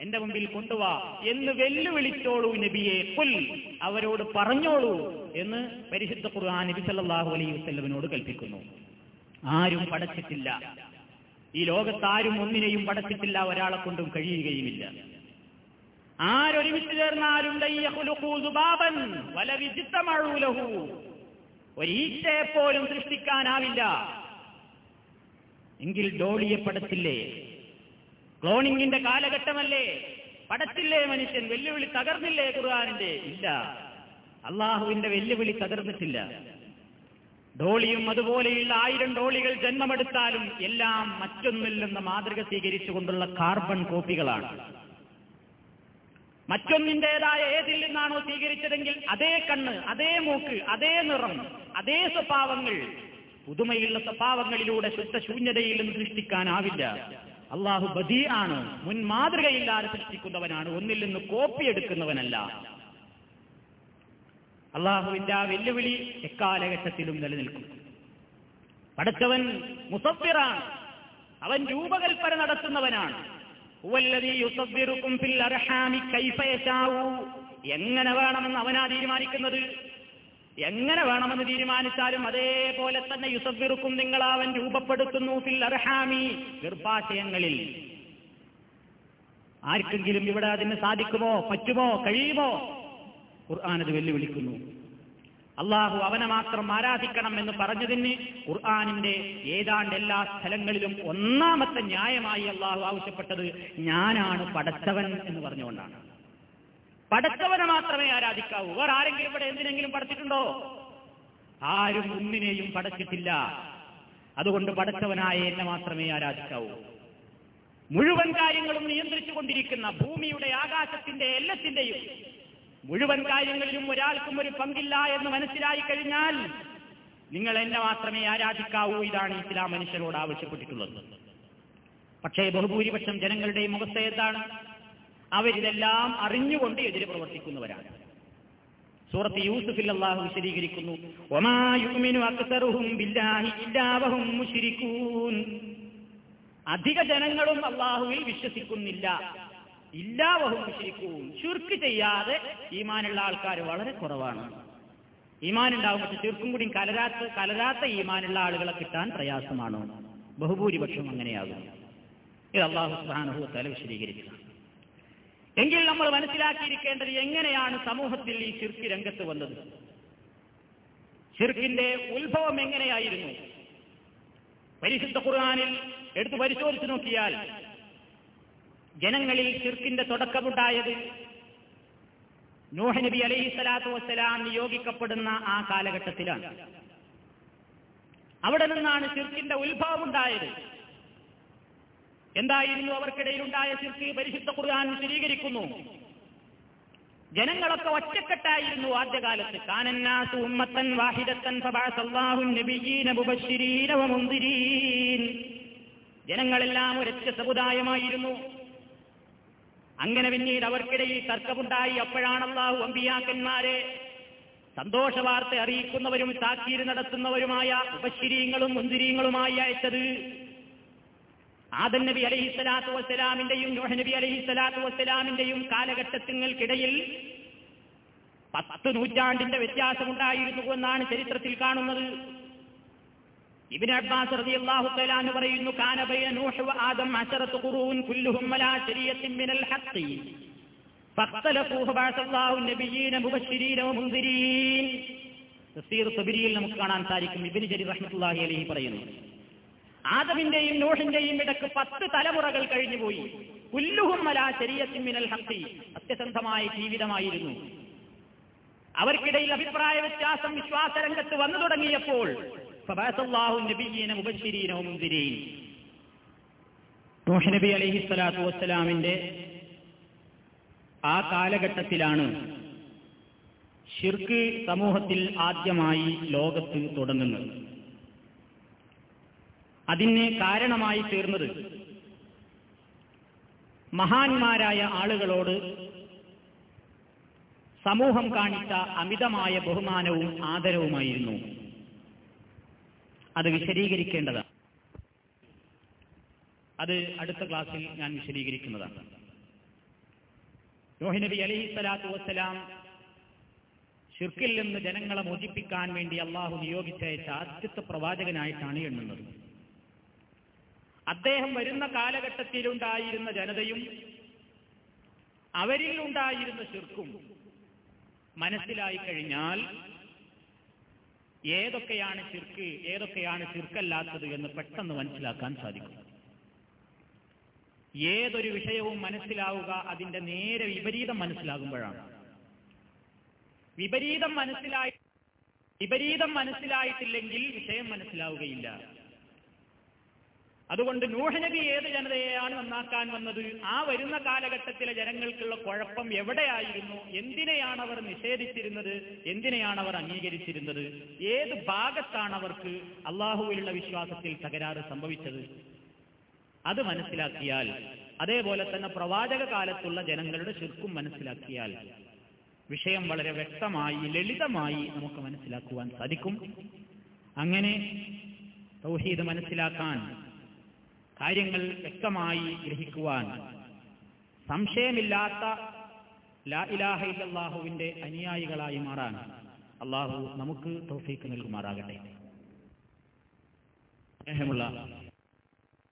എന്റെ മുമ്പിൽ കൊണ്ടുവാ എന്ന് വെല്ലുവിളിച്ചോളൂ നബിയെ. പുൽ അവരോട് പറഞ്ഞോളൂ എന്ന് പരിശുദ്ധ ഖുർആൻ നബി സല്ലല്ലാഹു അലൈഹി വസല്ലമിനോട് കൽപ്പിക്കുന്നു. ആരും പടച്ചിട്ടില്ല. ഈ ലോകത്ത് ആരും ഒന്നിനെയും പടച്ചിട്ടില്ല ഒരാളെ കൊണ്ടും കഴിയുകയുമില്ല. ആരൊരുമിച്ച് ചേർന്നാലും ഒരീച്ചയെ പോലും സൃഷ്ടിക്കാനാവില്ല. എങ്കിൽ ഡോളിയെ പടത്തില്ലേ ക്ലോണിംഗിന്റെ കാലഘട്ടമല്ലേ? പടത്തില്ലേ മനുഷ്യൻ? വെല്ലുവിളി തകർന്നില്ലേ ഖുർആാനിന്റെ? ഇല്ല. അള്ളാഹുവിന്റെ വെല്ലുവിളി തകർന്നിട്ടില്ല. ഡോളിയും അതുപോലെയുള്ള ആയിരം ഡോളികൾ ജന്മമെടുത്താലും എല്ലാം മറ്റൊന്നിൽ നിന്ന് മാതൃക സ്വീകരിച്ചുകൊണ്ടുള്ള കാർബൺ കോപ്പികളാണ്. മറ്റൊന്നിന്റേതായ ഏതിൽ നിന്നാണോ സ്വീകരിച്ചതെങ്കിൽ അതേ കണ്ണ് അതേ മൂക്ക് അതേ നിറം അതേ സ്വഭാവങ്ങൾ പുതുമയുള്ള സ്വഭാവങ്ങളിലൂടെ ശുദ്ധശൂന്യതയിൽ നിന്ന് സൃഷ്ടിക്കാനാവില്ല. അള്ളാഹു ബദീ ആണ് മുൻ മാതൃകയില്ലാതെ സൃഷ്ടിക്കുന്നവനാണ് ഒന്നിൽ നിന്ന് കോപ്പിയെടുക്കുന്നവനല്ല അള്ളാഹുവിന്റെ ആ വെല്ലുവിളി എക്കാലഘട്ടത്തിലും നിലനിൽക്കും. പടച്ചവൻ മുസഫിറാണ്. അവൻ രൂപകൽപ്പന നടത്തുന്നവനാണ്. എങ്ങനെ വേണമെന്ന് അവനാ തീരുമാനിക്കുന്നത്? എങ്ങനെ വേണമെന്ന് തീരുമാനിച്ചാലും അതേപോലെ തന്നെ യുസഫിറുക്കും നിങ്ങൾ അവൻ രൂപപ്പെടുത്തുന്നു ഫിൽ അർഹാമി ഗർഭാശയങ്ങളിൽ. ആർക്കെങ്കിലും ഇവിടെ അതിന് സാധിക്കുമോ? പറ്റുമോ? കഴിയുമോ? ഖുർആൻ അത് വെല്ലുവിളിക്കുന്നു. അള്ളാഹു അവനെ മാത്രം ആരാധിക്കണം എന്ന് പറഞ്ഞതിന് ഖുർആാനിന്റെ ഏതാണ്ട് എല്ലാ സ്ഥലങ്ങളിലും ഒന്നാമത്തെ ന്യായമായി അള്ളാഹു ആവശ്യപ്പെട്ടത് ഞാനാണ് പടച്ചവൻ എന്ന് പറഞ്ഞുകൊണ്ടാണ്. പടച്ചവനെ മാത്രമേ ആരാധിക്കാവൂ. വേറെ ആരെങ്കിലും ഇവിടെ എന്തിനെങ്കിലും പടച്ചിട്ടുണ്ടോ ആരും ഒന്നിനെയും പടച്ചിട്ടില്ല അതുകൊണ്ട് പടച്ചവനായ എന്നെ മാത്രമേ ആരാധിക്കാവൂ. മുഴുവൻ കാര്യങ്ങളും നിയന്ത്രിച്ചു കൊണ്ടിരിക്കുന്ന ഭൂമിയുടെ ആകാശത്തിന്റെ എല്ലാത്തിന്റെയും മുഴുവൻ കാര്യങ്ങളിലും ഒരാൾക്കും ഒരു പങ്കില്ല എന്ന് മനസ്സിലായി കഴിഞ്ഞാൽ നിങ്ങൾ എന്നെ മാത്രമേ ആരാധിക്കാവൂ ഇതാണ് ഇസ്ലാം മനുഷ്യരോട് ആവശ്യപ്പെട്ടിട്ടുള്ളത്. പക്ഷേ ബഹുഭൂരിപക്ഷം ജനങ്ങളുടെ മുഖസ്ഥ എന്താണ്? അവരിതെല്ലാം അറിഞ്ഞുകൊണ്ട് എതിരെ പ്രവർത്തിക്കുന്നവരാണ്. സൂറത്ത് യൂസുഫിൽ അള്ളാഹു വിശദീകരിക്കുന്നു "വമാ യുഅ്മിനു അക്സറുഹും ബില്ലാഹി ഇല്ലാ വഹും അധിക ജനങ്ങളും അള്ളാഹുവിൽ വിശ്വസിക്കുന്നില്ല. ഇല്ലാവഹും ശരിക്കും ചുരുക്ക് ചെയ്യാതെ ഈമാനുള്ള ആൾക്കാർ വളരെ കുറവാണ്. ഈമാൻ ഉണ്ടാവും പക്ഷെ ചുരുക്കും കൂടി കലരാത്ത കലരാത്ത ഈമാനുള്ള ആളുകളെ കിട്ടാൻ പ്രയാസമാണ്. ബഹുഭൂരിപക്ഷം അങ്ങനെയാകും. ഇത് അള്ളാഹു സുബ്ഹാനഹു തല വിശദീകരിക്കുക. എങ്കിൽ നമ്മൾ മനസ്സിലാക്കിയിരിക്കേണ്ടത് എങ്ങനെയാണ് സമൂഹത്തിൽ ഈ ശിർക്ക് രംഗത്ത് വന്നത്? ഷിർക്കിന്റെ ഉത്ഭവം എങ്ങനെയായിരുന്നു? പരിശുദ്ധ ഖുർആാനിൽ എടുത്തു പരിശോധിച്ചു നോക്കിയാൽ ജനങ്ങളിൽ ഷിർക്കിന്റെ തുടക്കമുണ്ടായത് നൂഹ് നബി അലൈഹി സ്വലാത്തു വസ്സലാം നിയോഗിക്കപ്പെടുന്ന ആ കാലഘട്ടത്തിലാണ്. അവിടെ നിന്നാണ് ഷിർക്കിന്റെ ഉത്ഭവം ഉണ്ടായത് എന്തായിരുന്നു അവർക്കിടയിലുണ്ടായ ശിർക്ക് പരിശുദ്ധ ഖുർആൻ സ്ഥിരീകരിക്കുന്നു. ജനങ്ങളൊക്കെ ഒറ്റക്കെട്ടായിരുന്നു ആദ്യകാലത്ത്. കാനന്നാസു ഉമ്മത്തൻ വാഹിദത്തൻ ജനങ്ങളെല്ലാം ഒരൊറ്റ സമുദായമായിരുന്നു. അങ്ങനെ പിന്നീട് അവർക്കിടയിൽ തർക്കമുണ്ടായി. അപ്പോഴാണ് അള്ളാഹു അമ്പിയാക്കന്മാരെ സന്തോഷവാർത്ത അറിയിക്കുന്നവരും താക്കീര് നടത്തുന്നവരുമായ ഉപശിരീങ്ങളും മുന്തിരിയങ്ങളുമായി അയച്ചത്. ആദൻ നബി അലഹി സ്വലാത്തു വസ്സലാമിന്റെയും നബി അലഹി സ്വലാത്തു വസ്സലാമിന്റെയും കാലഘട്ടത്തിങ്ങൾക്കിടയിൽ പത്ത് നൂറ്റാണ്ടിന്റെ വ്യത്യാസമുണ്ടായിരുന്നു എന്നാണ് ചരിത്രത്തിൽ കാണുന്നത്. ഇബിൻ അബ്ബാസ് റളിയല്ലാഹു തആല എന്ന് പറയുന്നു കാന ബൈന നൂഹ് വ ആദം അശറത്ത് ഖുറൂൻ കുല്ലുഹും അലാ ശരീഅത്തിൻ മിനൽ ഹഖ് فاختلفوا فبعث الله النبيين مبشرين ومنذرين തഫ്സീർ തബരിയിൽ നമുക്ക് കാണാൻ സാധിക്കും ഇബ്നു ജരീർ റഹ്മത്തുള്ളാഹി അലൈഹി പറയുന്നു ആദമിന്റെയും നൂഹിന്റെയും ഇടക്ക് പത്ത് തലമുറകൾ കഴിഞ്ഞുപോയി കുല്ലുഹും അലാ ശരീഅത്തിൻ മിനൽ ഹഖ് സത്യസന്ധമായ ജീവിതമായിരുന്നു അവർക്കിടയിൽ അഭിപ്രായ വ്യത്യാസം വിശ്വാസരംഗത്ത് വന്നു തുടങ്ങിയപ്പോൾ ഫബഅസല്ലാഹു നബിയീന നബി അലൈഹി സ്വലാത്തു വസ്സലാമിന്റെ ആ കാലഘട്ടത്തിലാണ് ഷിർക്ക് സമൂഹത്തിൽ ആദ്യമായി ലോകത്ത് തുടങ്ങുന്നത്. അതിന് കാരണമായി തീർന്നത് മഹാന്മാരായ ആളുകളോട് സമൂഹം കാണിച്ച അമിതമായ ബഹുമാനവും ആദരവുമായിരുന്നു. അത് വിശദീകരിക്കേണ്ടതാണ്. അത് അടുത്ത ക്ലാസ്സിൽ ഞാൻ വിശദീകരിക്കുന്നതാണ്. നബി അലൈഹി സ്വലാത്തു വസ്സലാം ഷിർക്കിൽ നിന്ന് ജനങ്ങളെ മോചിപ്പിക്കാൻ വേണ്ടി അള്ളാഹു നിയോഗിച്ചയച്ച ആദ്യത്തെ പ്രവാചകനായിട്ടാണ് എണ്ണുന്നത്. അദ്ദേഹം വരുന്ന കാലഘട്ടത്തിലുണ്ടായിരുന്ന ജനതയും അവരിൽ ഉണ്ടായിരുന്ന ഷിർക്കും മനസ്സിലായി കഴിഞ്ഞാൽ ഏതൊക്കെയാണ് ചിർക്ക് ഏതൊക്കെയാണ് ചിർക്കല്ലാത്തത് എന്ന് പെട്ടെന്ന് മനസ്സിലാക്കാൻ സാധിക്കും. ഏതൊരു വിഷയവും മനസ്സിലാവുക അതിന്റെ നേരെ വിപരീതം മനസ്സിലാകുമ്പോഴാണ്. വിപരീതം മനസ്സിലായി വിപരീതം മനസ്സിലായിട്ടില്ലെങ്കിൽ വിഷയം മനസ്സിലാവുകയില്ല. അതുകൊണ്ട് നൂഹനബി ഏത് ജനതയെയാണ് നന്നാക്കാൻ വന്നത്? ആ വരുന്ന കാലഘട്ടത്തിലെ ജനങ്ങൾക്കുള്ള കുഴപ്പം എവിടെയായിരുന്നു? എന്തിനെയാണ് അവർ നിഷേധിച്ചിരുന്നത്? എന്തിനെയാണ് അവർ അംഗീകരിച്ചിരുന്നത്? ഏത് ഭാഗത്താണ് അവർക്ക് അള്ളാഹുവിലുള്ള വിശ്വാസത്തിൽ തകരാറ് സംഭവിച്ചത്? അത് മനസ്സിലാക്കിയാൽ അതേപോലെ തന്നെ പ്രവാചക കാലത്തുള്ള ജനങ്ങളുടെ ശിർക്കും മനസ്സിലാക്കിയാൽ വിഷയം വളരെ വ്യക്തമായി ലളിതമായി നമുക്ക് മനസ്സിലാക്കുവാൻ സാധിക്കും. അങ്ങനെ തൗഹീദ് മനസ്സിലാക്കാൻ കാര്യങ്ങൾ വ്യക്തമായി ഗ്രഹിക്കുവാൻ. സംശയമില്ലാത്ത ലാ ഇലാഹ അനുയായികളായി മാറാൻ അള്ളാഹു നമുക്ക് തോഫീക്ക് നൽകുമാറാകട്ടെ. സ്നേഹമുള്ള